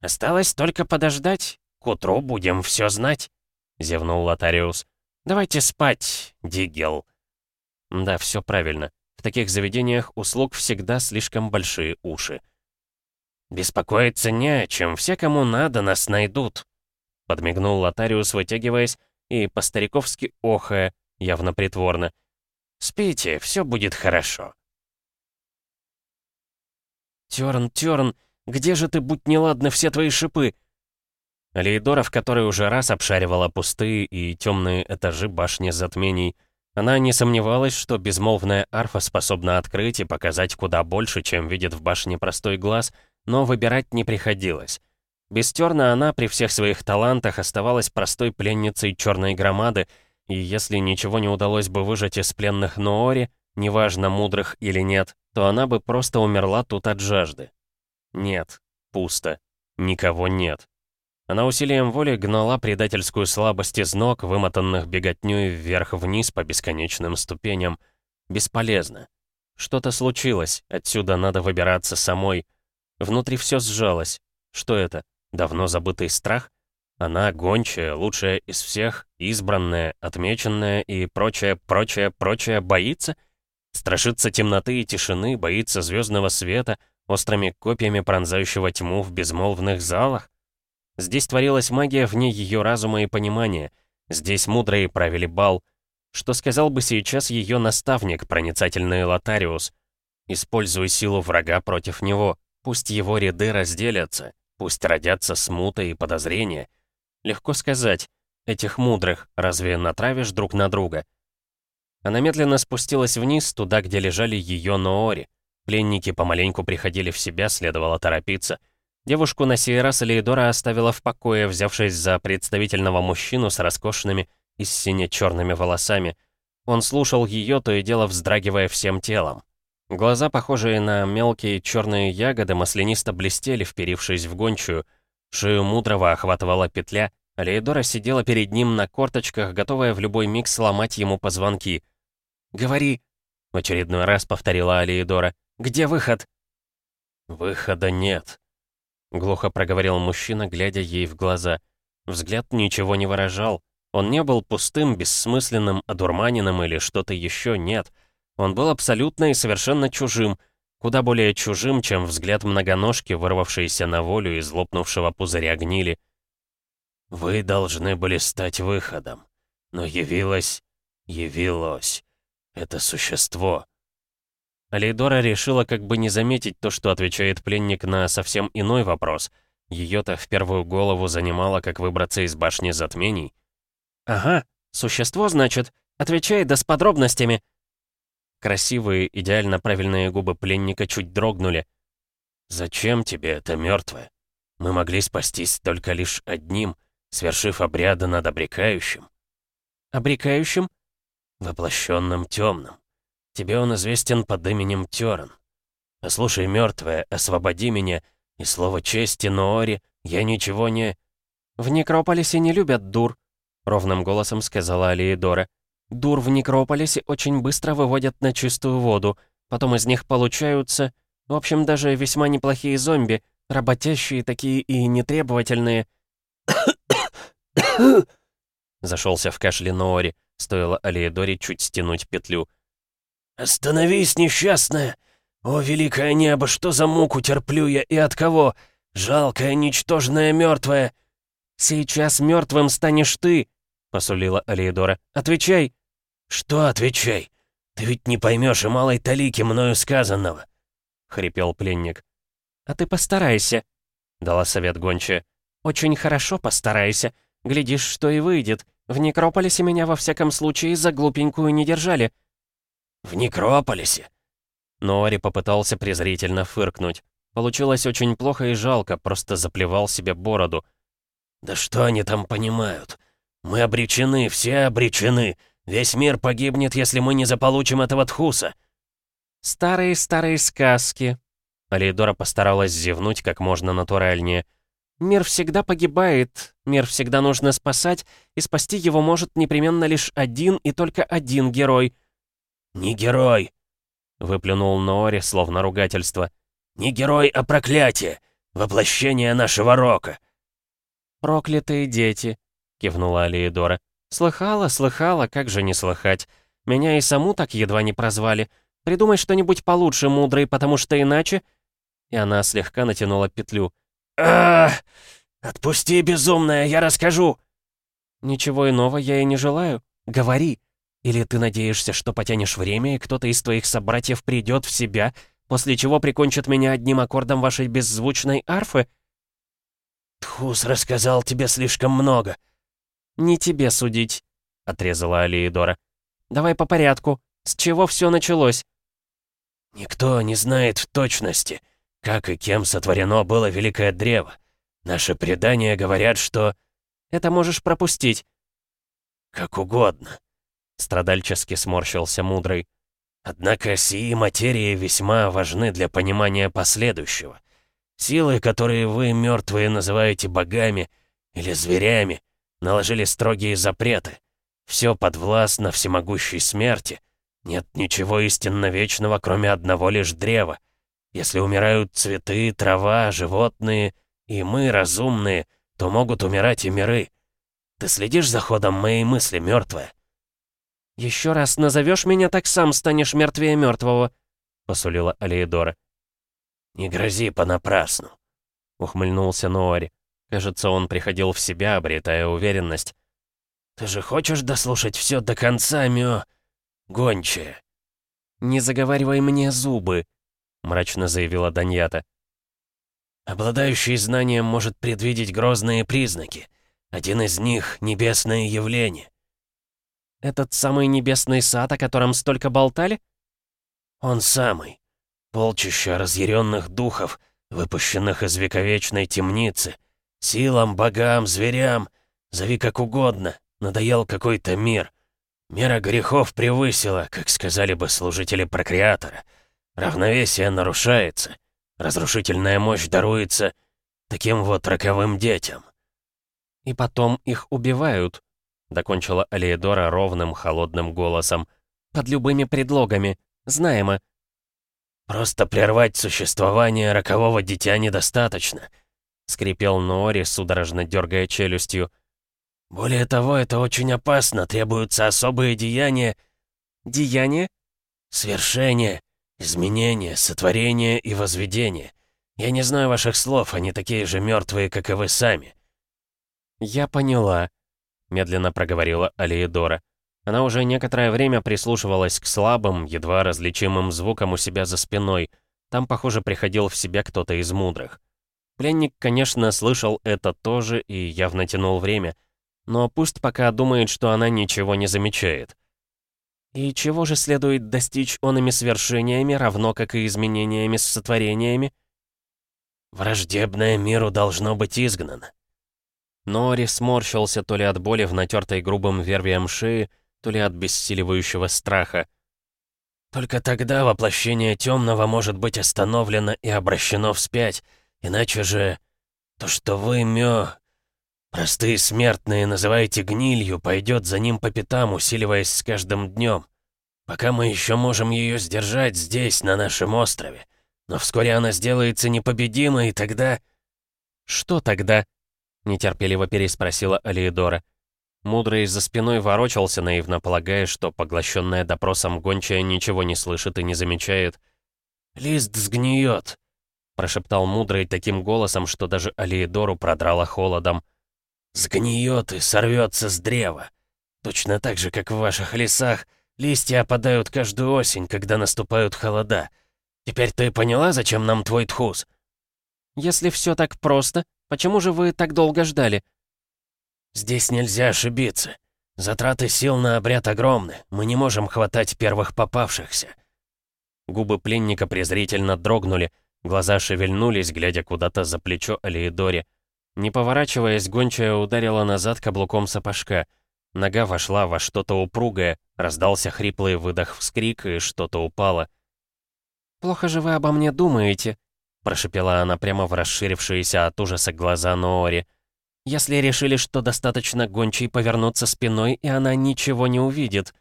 «Осталось только подождать. К утру будем все знать», — зевнул Лотариус. «Давайте спать, Диггел». Да, все правильно. В таких заведениях услуг всегда слишком большие уши. «Беспокоиться не о чем, все, кому надо, нас найдут», — подмигнул Лотариус, вытягиваясь, и по-стариковски охая, явно притворно. «Спите, все будет хорошо». «Тёрн, Тёрн, где же ты, будь неладны, все твои шипы?» Алейдора, в которой уже раз обшаривала пустые и темные этажи башни затмений, она не сомневалась, что безмолвная арфа способна открыть и показать куда больше, чем видит в башне простой глаз, но выбирать не приходилось. Бестерно она при всех своих талантах оставалась простой пленницей черной громады, и если ничего не удалось бы выжать из пленных Ноори, неважно, мудрых или нет, то она бы просто умерла тут от жажды. Нет, пусто, никого нет. Она усилием воли гнала предательскую слабость из ног, вымотанных беготнёй вверх-вниз по бесконечным ступеням. Бесполезно. Что-то случилось, отсюда надо выбираться самой. Внутри все сжалось. Что это? Давно забытый страх? Она гончая, лучшая из всех, избранная, отмеченная и прочее, прочее, прочее боится? Страшится темноты и тишины, боится звездного света, острыми копьями пронзающего тьму в безмолвных залах? Здесь творилась магия вне ее разума и понимания. Здесь мудрые правили бал. Что сказал бы сейчас ее наставник, проницательный Лотариус? Используй силу врага против него. Пусть его ряды разделятся. Пусть родятся смута и подозрения. Легко сказать. Этих мудрых разве натравишь друг на друга? Она медленно спустилась вниз, туда, где лежали ее Ноори. Пленники помаленьку приходили в себя, следовало торопиться. Девушку на сей раз Элеидора оставила в покое, взявшись за представительного мужчину с роскошными и сине-черными волосами. Он слушал ее, то и дело вздрагивая всем телом. Глаза, похожие на мелкие черные ягоды, маслянисто блестели, вперившись в гончую. Шею мудрого охватывала петля, а Леидора сидела перед ним на корточках, готовая в любой миг сломать ему позвонки. «Говори!» — в очередной раз повторила Алиедора. «Где выход?» «Выхода нет», — глухо проговорил мужчина, глядя ей в глаза. Взгляд ничего не выражал. Он не был пустым, бессмысленным, одурманенным или что-то еще, нет. Он был абсолютно и совершенно чужим, куда более чужим, чем взгляд многоножки, вырвавшейся на волю из лопнувшего пузыря гнили. «Вы должны были стать выходом, но явилось, явилось это существо». Алейдора решила как бы не заметить то, что отвечает пленник на совсем иной вопрос. Ее-то в первую голову занимало, как выбраться из башни затмений. «Ага, существо, значит. Отвечай, да с подробностями». Красивые, идеально правильные губы пленника чуть дрогнули. «Зачем тебе это мертвое? Мы могли спастись только лишь одним, свершив обряды над обрекающим». «Обрекающим?» «Воплощенным темным. Тебе он известен под именем Терн. Послушай, мертвая, освободи меня, и слово чести Ноори, я ничего не...» «В Некрополисе не любят дур», — ровным голосом сказала Алиедора. «Дур в Некрополисе очень быстро выводят на чистую воду, потом из них получаются... В общем, даже весьма неплохие зомби, работящие такие и нетребовательные». Зашелся в кашле Ноори, стоило Алиедоре чуть стянуть петлю. «Остановись, несчастная! О, великое небо, что за муку терплю я и от кого? Жалкая, ничтожная, мертвая!» «Сейчас мертвым станешь ты!» — посулила Алиедора. «Отвечай!» «Что отвечай? Ты ведь не поймешь и малой талики мною сказанного!» — хрипел пленник. «А ты постарайся!» — дала совет гончая. «Очень хорошо постарайся. Глядишь, что и выйдет. В Некрополисе меня во всяком случае за глупенькую не держали». «В Некрополисе?» Ноори попытался презрительно фыркнуть. Получилось очень плохо и жалко, просто заплевал себе бороду. «Да что они там понимают? Мы обречены, все обречены. Весь мир погибнет, если мы не заполучим этого тхуса». «Старые-старые сказки». Алейдора постаралась зевнуть как можно натуральнее. «Мир всегда погибает, мир всегда нужно спасать, и спасти его может непременно лишь один и только один герой — «Не герой!» — выплюнул Ноори, словно ругательство. «Не герой, а проклятие! Воплощение нашего рока!» «Проклятые дети!» — кивнула Алиедора. «Слыхала, слыхала, как же не слыхать. Меня и саму так едва не прозвали. Придумай что-нибудь получше, мудрый, потому что иначе...» И она слегка натянула петлю. «Ах! Отпусти, безумная, я расскажу!» «Ничего иного я и не желаю. Говори!» Или ты надеешься, что потянешь время, и кто-то из твоих собратьев придет в себя, после чего прикончит меня одним аккордом вашей беззвучной арфы?» Тхус рассказал тебе слишком много». «Не тебе судить», — отрезала Алиедора. «Давай по порядку. С чего все началось?» «Никто не знает в точности, как и кем сотворено было Великое Древо. Наши предания говорят, что...» «Это можешь пропустить». «Как угодно», — страдальчески сморщился Мудрый. «Однако сии материи весьма важны для понимания последующего. Силы, которые вы, мертвые, называете богами или зверями, наложили строгие запреты. Все подвластно всемогущей смерти. Нет ничего истинно вечного, кроме одного лишь древа. Если умирают цветы, трава, животные и мы, разумные, то могут умирать и миры. Ты следишь за ходом моей мысли, мертвая? Еще раз назовешь меня, так сам станешь мертвее мертвого, посулила Алиедора. «Не грози понапрасну», — ухмыльнулся Ноари. Кажется, он приходил в себя, обретая уверенность. «Ты же хочешь дослушать все до конца, Мё... Гончая?» «Не заговаривай мне зубы», — мрачно заявила Даньята. «Обладающий знанием может предвидеть грозные признаки. Один из них — небесное явление». «Этот самый небесный сад, о котором столько болтали?» «Он самый. Полчища разъяренных духов, выпущенных из вековечной темницы. Силам, богам, зверям, зови как угодно, надоел какой-то мир. Мера грехов превысила, как сказали бы служители прокреатора. Равновесие нарушается. Разрушительная мощь даруется таким вот роковым детям. «И потом их убивают», — докончила Алиедора ровным, холодным голосом. «Под любыми предлогами. Знаемо». «Просто прервать существование рокового дитя недостаточно», — скрипел Ноори, судорожно дергая челюстью. Более того, это очень опасно, требуются особые деяния. Деяния? Свершение, изменение, сотворение и возведение. Я не знаю ваших слов, они такие же мертвые, как и вы сами. Я поняла, медленно проговорила Алиедора. Она уже некоторое время прислушивалась к слабым, едва различимым звукам у себя за спиной. Там, похоже, приходил в себя кто-то из мудрых. Пленник, конечно, слышал это тоже и явно тянул время — но пусть пока думает, что она ничего не замечает. И чего же следует достичь онными свершениями, равно как и изменениями с сотворениями? Враждебное миру должно быть изгнано. Нори сморщился то ли от боли в натертой грубым вервием шеи, то ли от бессиливающего страха. Только тогда воплощение темного может быть остановлено и обращено вспять, иначе же то, что вы, Мё, Простые смертные называете гнилью, пойдет за ним по пятам, усиливаясь с каждым днем. Пока мы еще можем ее сдержать здесь, на нашем острове. Но вскоре она сделается непобедимой, и тогда... «Что тогда?» — нетерпеливо переспросила Алиедора. Мудрый за спиной ворочался, наивно полагая, что поглощенная допросом гончая ничего не слышит и не замечает. «Лист сгниет», — прошептал Мудрый таким голосом, что даже Алиедору продрало холодом. Сгниет и сорвется с древа. Точно так же, как в ваших лесах, листья опадают каждую осень, когда наступают холода. Теперь ты поняла, зачем нам твой тхус? Если все так просто, почему же вы так долго ждали? Здесь нельзя ошибиться. Затраты сил на обряд огромны. Мы не можем хватать первых попавшихся. Губы пленника презрительно дрогнули, глаза шевельнулись, глядя куда-то за плечо Алиедоре. Не поворачиваясь, гончая ударила назад каблуком сапожка. Нога вошла во что-то упругое, раздался хриплый выдох-вскрик, и что-то упало. «Плохо же вы обо мне думаете», — прошипела она прямо в расширившиеся от ужаса глаза Ноори. «Если решили, что достаточно гончей повернуться спиной, и она ничего не увидит».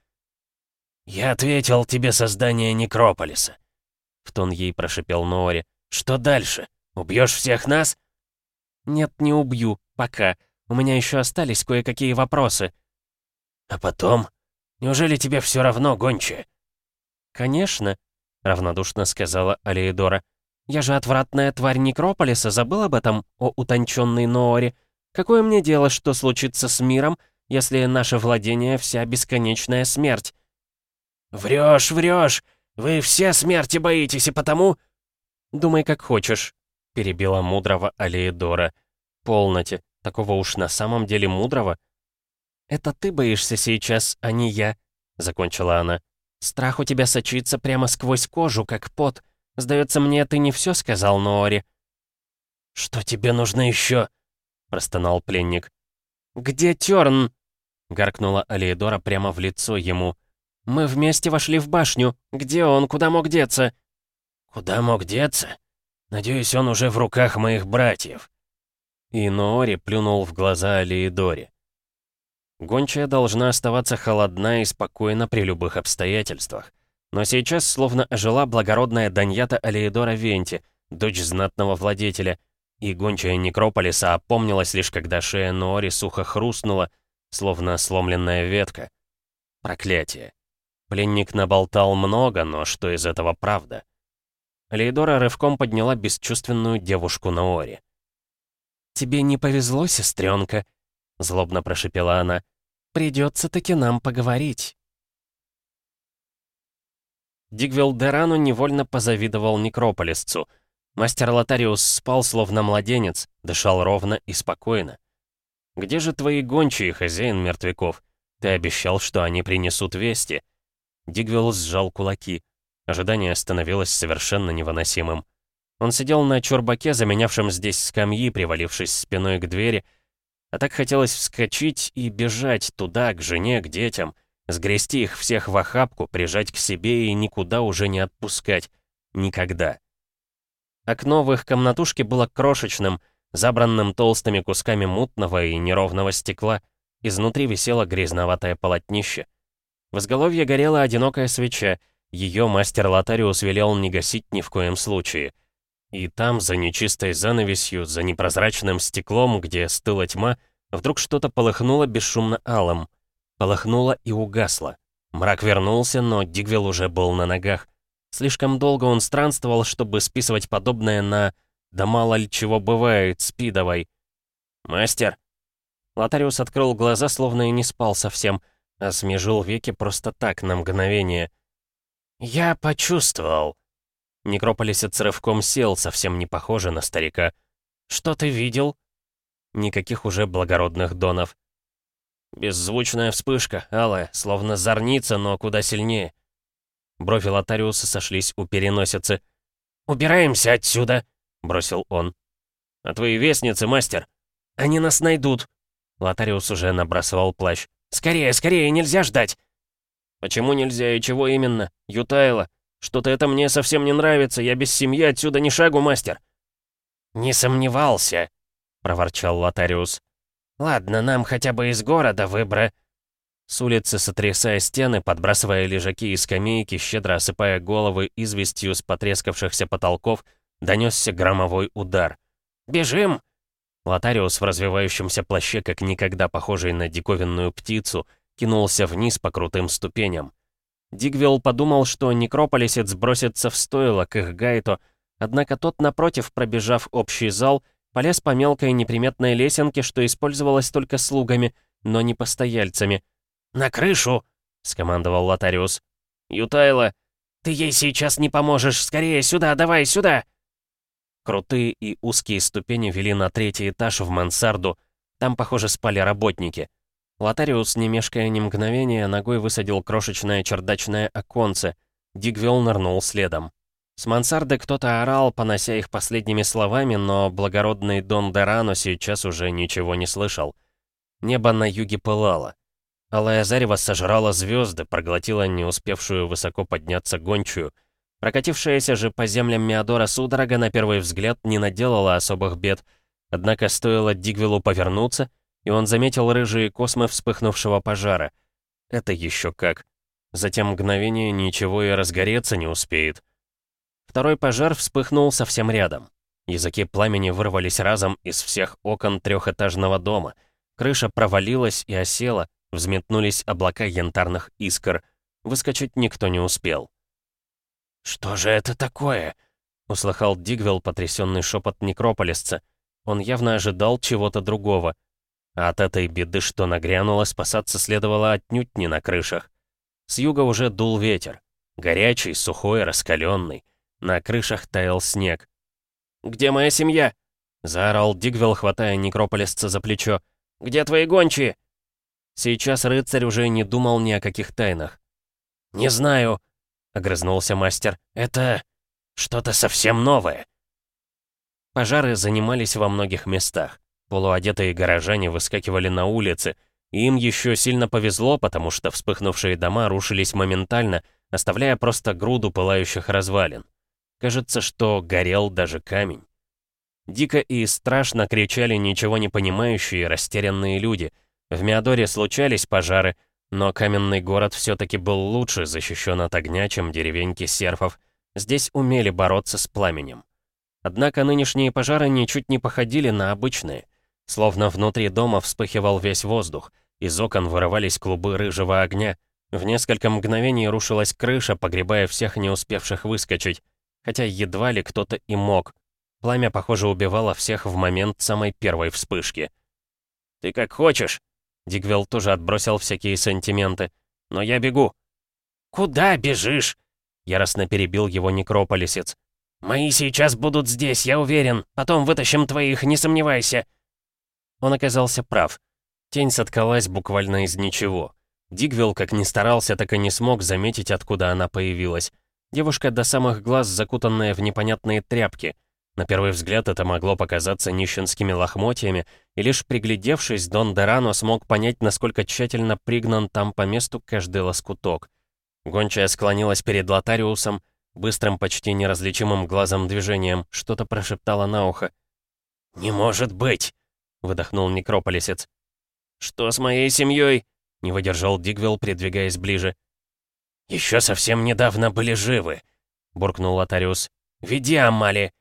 «Я ответил тебе создание Некрополиса», — в тон ей прошипел Ноори. «Что дальше? Убьешь всех нас?» «Нет, не убью. Пока. У меня еще остались кое-какие вопросы». «А потом? Неужели тебе все равно, гончая?» «Конечно», — равнодушно сказала Алеидора. «Я же отвратная тварь Некрополиса, забыл об этом, о утонченной Ноори. Какое мне дело, что случится с миром, если наше владение — вся бесконечная смерть?» «Врешь, врешь! Вы все смерти боитесь, и потому...» «Думай, как хочешь перебила мудрого Алиедора. полноте, такого уж на самом деле мудрого. «Это ты боишься сейчас, а не я», — закончила она. «Страх у тебя сочится прямо сквозь кожу, как пот. Сдается мне, ты не все сказал Ноори». «Что тебе нужно еще?» — простонал пленник. «Где Терн?» — гаркнула Алиедора прямо в лицо ему. «Мы вместе вошли в башню. Где он? Куда мог деться?» «Куда мог деться? Надеюсь, он уже в руках моих братьев». И Ноори плюнул в глаза Алиедоре. Гончая должна оставаться холодна и спокойна при любых обстоятельствах. Но сейчас словно ожила благородная Даньята Алиедора Венти, дочь знатного владетеля, и гончая Некрополиса опомнилась лишь когда шея Ноори сухо хрустнула, словно сломленная ветка. Проклятие. Пленник наболтал много, но что из этого правда? Лейдора рывком подняла бесчувственную девушку Наори. «Тебе не повезло, сестренка», — злобно прошипела она. «Придется таки нам поговорить». Дигвилл Дерану невольно позавидовал некрополисцу. Мастер Лотариус спал, словно младенец, дышал ровно и спокойно. «Где же твои гончие, хозяин мертвяков? Ты обещал, что они принесут вести». Дигвилл сжал кулаки. Ожидание становилось совершенно невыносимым. Он сидел на чурбаке, заменявшем здесь скамьи, привалившись спиной к двери, а так хотелось вскочить и бежать туда, к жене, к детям, сгрести их всех в охапку, прижать к себе и никуда уже не отпускать. Никогда. Окно в их комнатушке было крошечным, забранным толстыми кусками мутного и неровного стекла. Изнутри висело грязноватое полотнище. В изголовье горела одинокая свеча, ее мастер Лотариус велел не гасить ни в коем случае. И там, за нечистой занавесью, за непрозрачным стеклом, где стыла тьма, вдруг что-то полыхнуло бесшумно алым. Полыхнуло и угасло. Мрак вернулся, но Дигвилл уже был на ногах. Слишком долго он странствовал, чтобы списывать подобное на «да мало ли чего бывает, спи давай». «Мастер!» Лотариус открыл глаза, словно и не спал совсем, а смежил веки просто так, на мгновение. «Я почувствовал». Некрополисец рывком сел, совсем не похоже на старика. «Что ты видел?» Никаких уже благородных донов. Беззвучная вспышка, алая, словно зорница, но куда сильнее. Брови Лотариуса сошлись у переносицы. «Убираемся отсюда!» — бросил он. «А твои вестницы, мастер?» «Они нас найдут!» Лотариус уже набрасывал плащ. «Скорее, скорее, нельзя ждать!» «Почему нельзя и чего именно? Ютайла? Что-то это мне совсем не нравится, я без семьи отсюда ни шагу, мастер!» «Не сомневался!» — проворчал Лотариус. «Ладно, нам хотя бы из города выбра...» С улицы, сотрясая стены, подбрасывая лежаки и скамейки, щедро осыпая головы известью с потрескавшихся потолков, донесся громовой удар. «Бежим!» Лотариус в развивающемся плаще, как никогда похожий на диковинную птицу, кинулся вниз по крутым ступеням. Дигвилл подумал, что некрополисец бросится в стойло к их гайту, однако тот, напротив, пробежав общий зал, полез по мелкой неприметной лесенке, что использовалась только слугами, но не постояльцами — «На крышу!» — скомандовал Лотариус. «Ютайла!» «Ты ей сейчас не поможешь! Скорее сюда, давай сюда!» Крутые и узкие ступени вели на третий этаж в мансарду. Там, похоже, спали работники. Лотариус, не мешкая ни мгновения, ногой высадил крошечное чердачное оконце. Дигвилл нырнул следом. С мансарды кто-то орал, понося их последними словами, но благородный Дон Дерано сейчас уже ничего не слышал. Небо на юге пылало. Алая зарево сожрала звезды, проглотила не успевшую высоко подняться гончую. Прокатившаяся же по землям Миадора судорога на первый взгляд не наделала особых бед, однако стоило Дигвиллу повернуться, и он заметил рыжие космы вспыхнувшего пожара. Это еще как. Затем мгновение ничего и разгореться не успеет. Второй пожар вспыхнул совсем рядом. Языки пламени вырвались разом из всех окон трехэтажного дома. Крыша провалилась и осела, Взметнулись облака янтарных искр. Выскочить никто не успел. «Что же это такое?» — услыхал Дигвелл потрясенный шепот некрополисца. Он явно ожидал чего-то другого. А от этой беды, что нагрянуло, спасаться следовало отнюдь не на крышах. С юга уже дул ветер. Горячий, сухой, раскаленный. На крышах таял снег. «Где моя семья?» — Заорал Дигвелл, хватая некрополисца за плечо. «Где твои гончие?» Сейчас рыцарь уже не думал ни о каких тайнах. «Не знаю», — огрызнулся мастер. «Это что-то совсем новое». Пожары занимались во многих местах. Полуодетые горожане выскакивали на улицы, и им еще сильно повезло, потому что вспыхнувшие дома рушились моментально, оставляя просто груду пылающих развалин. Кажется, что горел даже камень. Дико и страшно кричали ничего не понимающие растерянные люди. В Миадоре случались пожары, но каменный город все-таки был лучше защищен от огня, чем деревеньки серфов. Здесь умели бороться с пламенем. Однако нынешние пожары ничуть не походили на обычные. Словно внутри дома вспыхивал весь воздух, из окон вырывались клубы рыжего огня. В несколько мгновений рушилась крыша, погребая всех не успевших выскочить. Хотя едва ли кто-то и мог. Пламя, похоже, убивало всех в момент самой первой вспышки. «Ты как хочешь», Дигвелл тоже отбросил всякие сантименты. «Но я бегу». «Куда бежишь?» Яростно перебил его некрополисец. «Мои сейчас будут здесь, я уверен. Потом вытащим твоих, не сомневайся». Он оказался прав. Тень соткалась буквально из ничего. Дигвилл, как ни старался, так и не смог заметить, откуда она появилась. Девушка до самых глаз, закутанная в непонятные тряпки — на первый взгляд это могло показаться нищенскими лохмотьями, и лишь приглядевшись, Дон Дерано смог понять, насколько тщательно пригнан там по месту каждый лоскуток. Гончая склонилась перед Лотариусом, быстрым, почти неразличимым глазом движением, что-то прошептала на ухо. «Не может быть!» — выдохнул некрополисец. «Что с моей семьей?» — не выдержал Дигвилл, придвигаясь ближе. «Еще совсем недавно были живы», — буркнул Лотариус. «Веди, Амали!»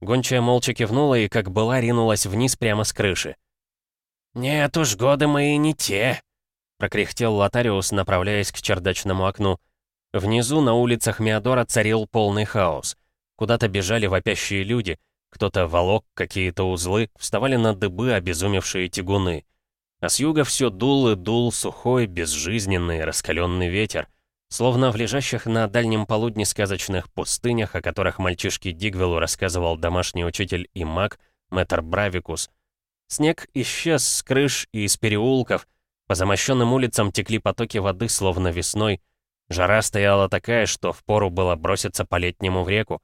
Гончая молча кивнула и, как была, ринулась вниз прямо с крыши. «Нет уж, годы мои не те», — прокряхтел Лотариус, направляясь к чердачному окну. Внизу, на улицах Миадора, царил полный хаос. Куда-то бежали вопящие люди, кто-то волок какие-то узлы, вставали на дыбы обезумевшие тягуны. А с юга все дул и дул сухой, безжизненный, раскаленный ветер. Словно в лежащих на дальнем полудне сказочных пустынях, о которых мальчишке Дигвеллу рассказывал домашний учитель и маг, мэтр Бравикус. Снег исчез с крыш и из переулков, по замощенным улицам текли потоки воды, словно весной. Жара стояла такая, что впору было броситься по-летнему в реку.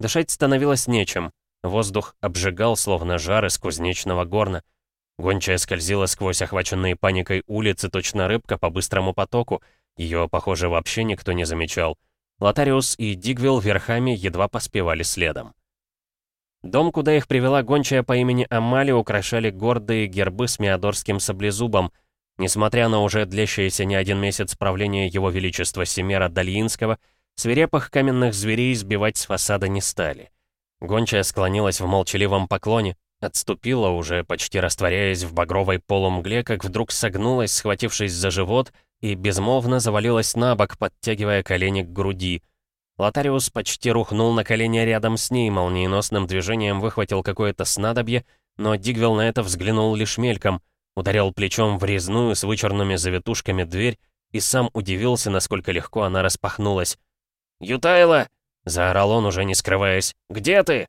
Дышать становилось нечем. Воздух обжигал, словно жар из кузнечного горна. Гончая скользила сквозь охваченные паникой улицы, точно рыбка по быстрому потоку, ее, похоже, вообще никто не замечал. Лотариус и Дигвилл верхами едва поспевали следом. Дом, куда их привела гончая по имени Амали, украшали гордые гербы с миадорским саблезубом. Несмотря на уже длящееся не один месяц правления его величества Семера Дальинского, свирепых каменных зверей сбивать с фасада не стали. Гончая склонилась в молчаливом поклоне, отступила, уже почти растворяясь в багровой полумгле, как вдруг согнулась, схватившись за живот — и безмолвно завалилась на бок, подтягивая колени к груди. Лотариус почти рухнул на колени рядом с ней, молниеносным движением выхватил какое-то снадобье, но Дигвелл на это взглянул лишь мельком, ударил плечом в резную с вычурными завитушками дверь и сам удивился, насколько легко она распахнулась. «Ютайла!» — заорал он, уже не скрываясь. «Где ты?»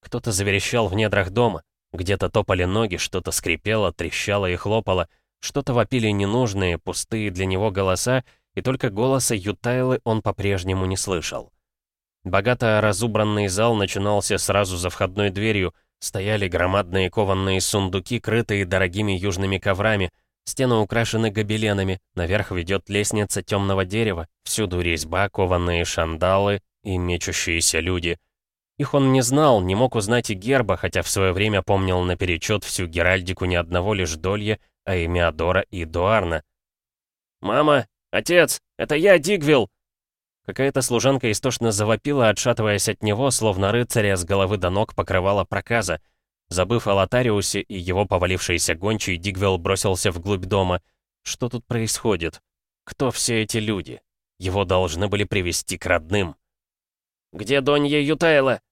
Кто-то заверещал в недрах дома. Где-то топали ноги, что-то скрипело, трещало и хлопало. Что-то вопили ненужные, пустые для него голоса, и только голоса Ютайлы он по-прежнему не слышал. Богато разубранный зал начинался сразу за входной дверью, стояли громадные кованные сундуки, крытые дорогими южными коврами, стены украшены гобеленами, наверх ведет лестница темного дерева, всюду резьба, кованные шандалы и мечущиеся люди. Их он не знал, не мог узнать и герба, хотя в свое время помнил наперечет всю геральдику ни одного лишь долья а имя Адора и Дуарна. «Мама! Отец! Это я, Дигвилл!» Какая-то служанка истошно завопила, отшатываясь от него, словно рыцаря с головы до ног покрывала проказа. Забыв о Лотариусе и его повалившейся гончей, Дигвилл бросился вглубь дома. Что тут происходит? Кто все эти люди? Его должны были привести к родным. «Где Донья Ютайла?»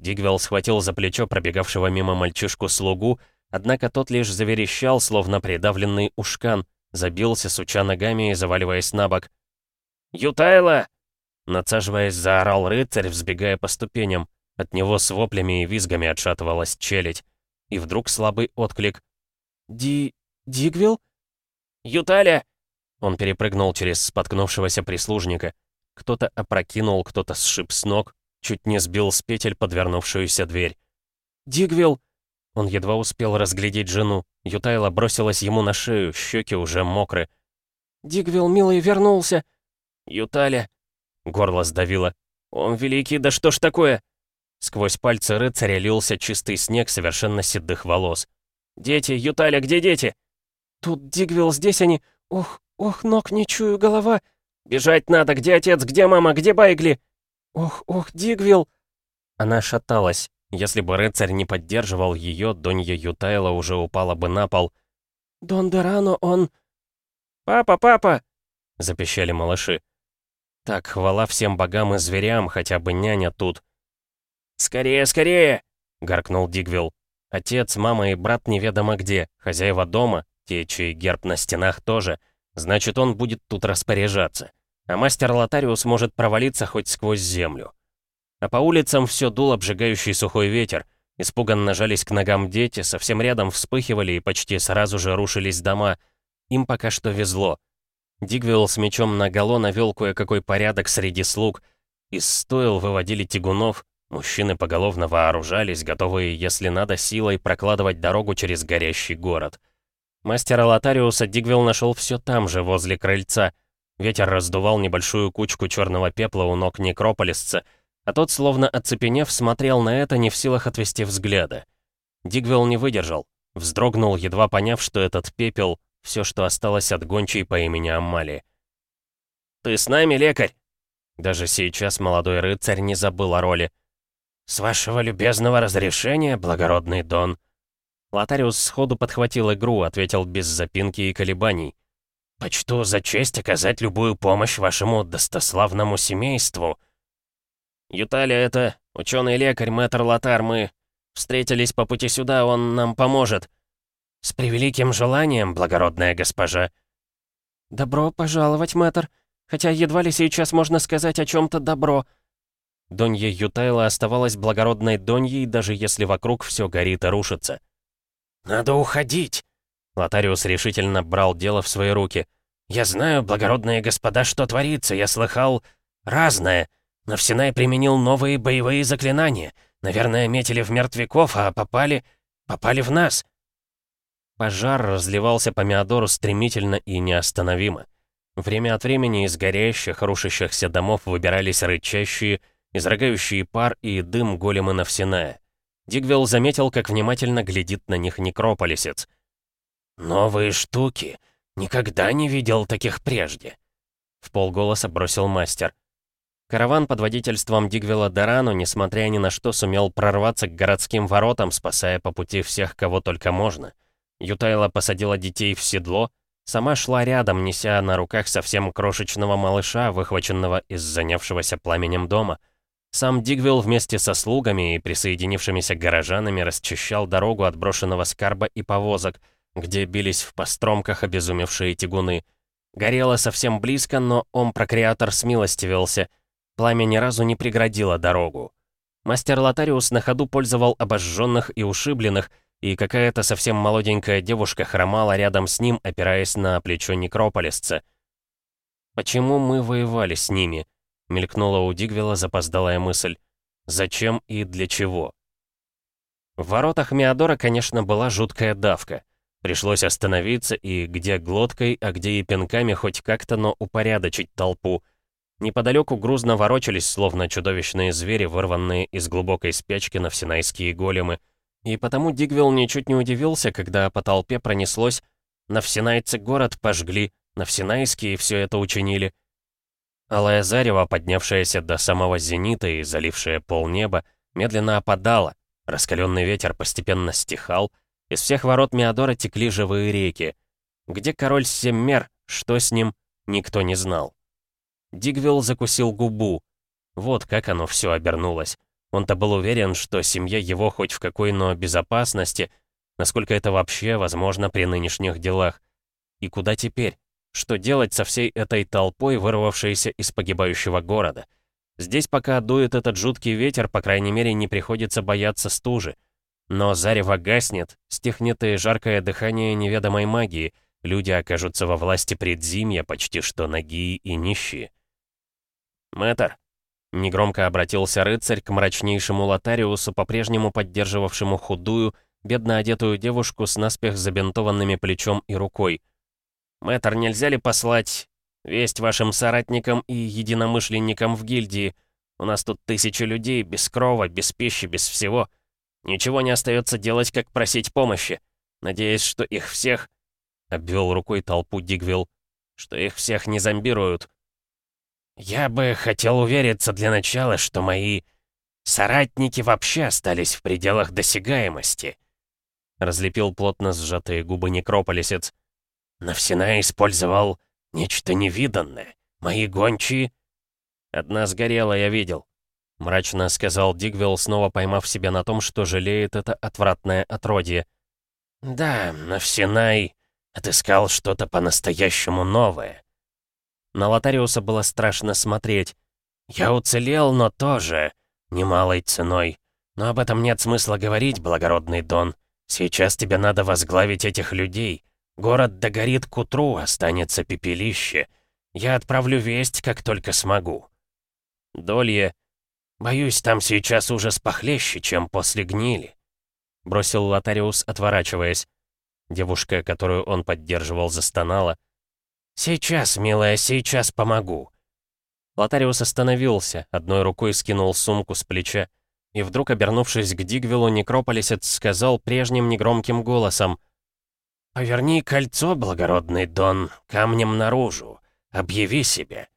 Дигвелл схватил за плечо пробегавшего мимо мальчишку-слугу, Однако тот лишь заверещал, словно придавленный ушкан, забился, суча ногами и заваливаясь на бок. «Ютайла!» Надсаживаясь, заорал рыцарь, взбегая по ступеням. От него с воплями и визгами отшатывалась челядь. И вдруг слабый отклик. «Ди... Дигвилл?» «Юталя!» Он перепрыгнул через споткнувшегося прислужника. Кто-то опрокинул, кто-то сшиб с ног, чуть не сбил с петель подвернувшуюся дверь. «Дигвилл!» Он едва успел разглядеть жену. Ютайла бросилась ему на шею, щеки уже мокры. «Дигвилл, милый, вернулся!» «Юталя!» Горло сдавило. «Он великий, да что ж такое?» Сквозь пальцы рыцаря лился чистый снег совершенно седых волос. «Дети, Юталя, где дети?» «Тут Дигвилл, здесь они. Ох, ох, ног не чую, голова!» «Бежать надо! Где отец? Где мама? Где Байгли?» «Ох, ох, Дигвилл!» Она шаталась. Если бы рыцарь не поддерживал ее, Донья Ютайла уже упала бы на пол. «Дон Дорано, он...» «Папа, папа!» — запищали малыши. Так, хвала всем богам и зверям, хотя бы няня тут. «Скорее, скорее!» — гаркнул Дигвилл. Отец, мама и брат неведомо где, хозяева дома, те, чей герб на стенах тоже. Значит, он будет тут распоряжаться. А мастер Лотариус может провалиться хоть сквозь землю. А по улицам все дул обжигающий сухой ветер. Испуганно жались к ногам дети, совсем рядом вспыхивали и почти сразу же рушились дома. Им пока что везло. Дигвилл с мечом наголо навел кое-какой порядок среди слуг. Из стоил выводили тягунов, Мужчины поголовно вооружались, готовые, если надо, силой прокладывать дорогу через горящий город. Мастера Лотариуса Дигвилл нашел все там же, возле крыльца. Ветер раздувал небольшую кучку черного пепла у ног некрополисца, а тот, словно оцепенев, смотрел на это, не в силах отвести взгляда. Дигвилл не выдержал, вздрогнул, едва поняв, что этот пепел — все, что осталось от гончей по имени Аммали. «Ты с нами, лекарь?» Даже сейчас молодой рыцарь не забыл о роли. «С вашего любезного разрешения, благородный Дон». Лотариус сходу подхватил игру, ответил без запинки и колебаний. «Почту за честь оказать любую помощь вашему достославному семейству». «Юталия это ученый-лекарь, мэтр Лотар, мы встретились по пути сюда, он нам поможет». «С превеликим желанием, благородная госпожа». «Добро пожаловать, мэтр. Хотя едва ли сейчас можно сказать о чем то добро. Донья Ютайла оставалась благородной Доньей, даже если вокруг все горит и рушится. «Надо уходить!» Лотариус решительно брал дело в свои руки. «Я знаю, благородные господа, что творится. Я слыхал разное. Но Всенай применил новые боевые заклинания. Наверное, метили в мертвяков, а попали... попали в нас». Пожар разливался по Меодору стремительно и неостановимо. Время от времени из горящих, рушащихся домов выбирались рычащие, изрыгающие пар и дым големы Навсиная. Дигвилл заметил, как внимательно глядит на них некрополисец. «Новые штуки! Никогда не видел таких прежде!» В полголоса бросил мастер. Караван под водительством Дигвилла Дорану, несмотря ни на что, сумел прорваться к городским воротам, спасая по пути всех, кого только можно. Ютайла посадила детей в седло, сама шла рядом, неся на руках совсем крошечного малыша, выхваченного из занявшегося пламенем дома — сам Дигвилл вместе со слугами и присоединившимися горожанами расчищал дорогу от брошенного скарба и повозок, где бились в постромках обезумевшие тягуны. Горело совсем близко, но он-прокреатор смилостивился. Пламя ни разу не преградило дорогу. Мастер Лотариус на ходу пользовал обожженных и ушибленных, и какая-то совсем молоденькая девушка хромала рядом с ним, опираясь на плечо некрополисца. «Почему мы воевали с ними?» Мелькнула у Дигвела запоздалая мысль. Зачем и для чего? В воротах Меодора, конечно, была жуткая давка. Пришлось остановиться и где глоткой, а где и пинками хоть как-то, но упорядочить толпу. Неподалеку грузно ворочались, словно чудовищные звери, вырванные из глубокой спячки на всенайские големы. И потому Дигвилл ничуть не удивился, когда по толпе пронеслось «Навсенайцы город пожгли, навсенайские все это учинили». Алая зарево, поднявшаяся до самого зенита и залившая полнеба, медленно опадала, раскаленный ветер постепенно стихал, из всех ворот Миадора текли живые реки. Где король Семмер, что с ним, никто не знал. Дигвилл закусил губу. Вот как оно все обернулось. Он-то был уверен, что семья его хоть в какой, но безопасности, насколько это вообще возможно при нынешних делах. И куда теперь? Что делать со всей этой толпой, вырвавшейся из погибающего города? Здесь пока дует этот жуткий ветер, по крайней мере, не приходится бояться стужи. Но зарево гаснет, стихнет и жаркое дыхание неведомой магии, люди окажутся во власти предзимья, почти что ноги и нищие. «Мэтр», — негромко обратился рыцарь к мрачнейшему лотариусу, по-прежнему поддерживавшему худую, бедно одетую девушку с наспех забинтованными плечом и рукой. «Мэтр, нельзя ли послать весть вашим соратникам и единомышленникам в гильдии? У нас тут тысячи людей, без крова, без пищи, без всего. Ничего не остается делать, как просить помощи. Надеюсь, что их всех...» Обвел рукой толпу Дигвилл. «Что их всех не зомбируют». «Я бы хотел увериться для начала, что мои соратники вообще остались в пределах досягаемости», разлепил плотно сжатые губы некрополисец. «Навсена использовал нечто невиданное. Мои гончие...» «Одна сгорела, я видел», — мрачно сказал Дигвилл, снова поймав себя на том, что жалеет это отвратное отродье. «Да, Навсенай отыскал что-то по-настоящему новое». На Лотариуса было страшно смотреть. «Я уцелел, но тоже немалой ценой. Но об этом нет смысла говорить, благородный Дон. Сейчас тебе надо возглавить этих людей. Город догорит к утру, останется пепелище. Я отправлю весть, как только смогу. Долье... Боюсь, там сейчас ужас похлеще, чем после гнили. Бросил Лотариус, отворачиваясь. Девушка, которую он поддерживал, застонала. «Сейчас, милая, сейчас помогу». Лотариус остановился, одной рукой скинул сумку с плеча, и вдруг, обернувшись к Дигвиллу, Некрополисец сказал прежним негромким голосом «Поверни кольцо, благородный Дон, камнем наружу. Объяви себя».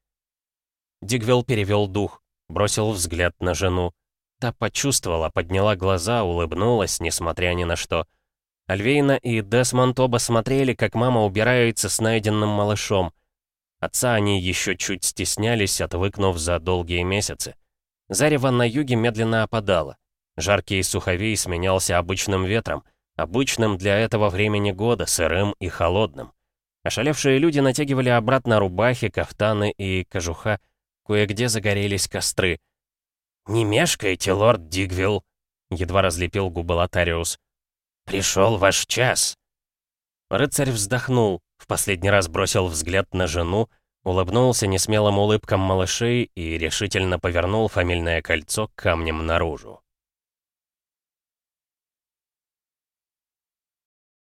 Дигвилл перевел дух, бросил взгляд на жену. Та почувствовала, подняла глаза, улыбнулась, несмотря ни на что. Альвейна и Десмонд оба смотрели, как мама убирается с найденным малышом. Отца они еще чуть стеснялись, отвыкнув за долгие месяцы. Зарево на юге медленно опадало. Жаркий суховей сменялся обычным ветром, обычным для этого времени года, сырым и холодным. Ошалевшие люди натягивали обратно рубахи, кафтаны и кожуха, кое-где загорелись костры. «Не мешкайте, лорд Дигвилл!» — едва разлепил губы Лотариус. «Пришел ваш час!» Рыцарь вздохнул, в последний раз бросил взгляд на жену, улыбнулся несмелым улыбкам малышей и решительно повернул фамильное кольцо камнем наружу.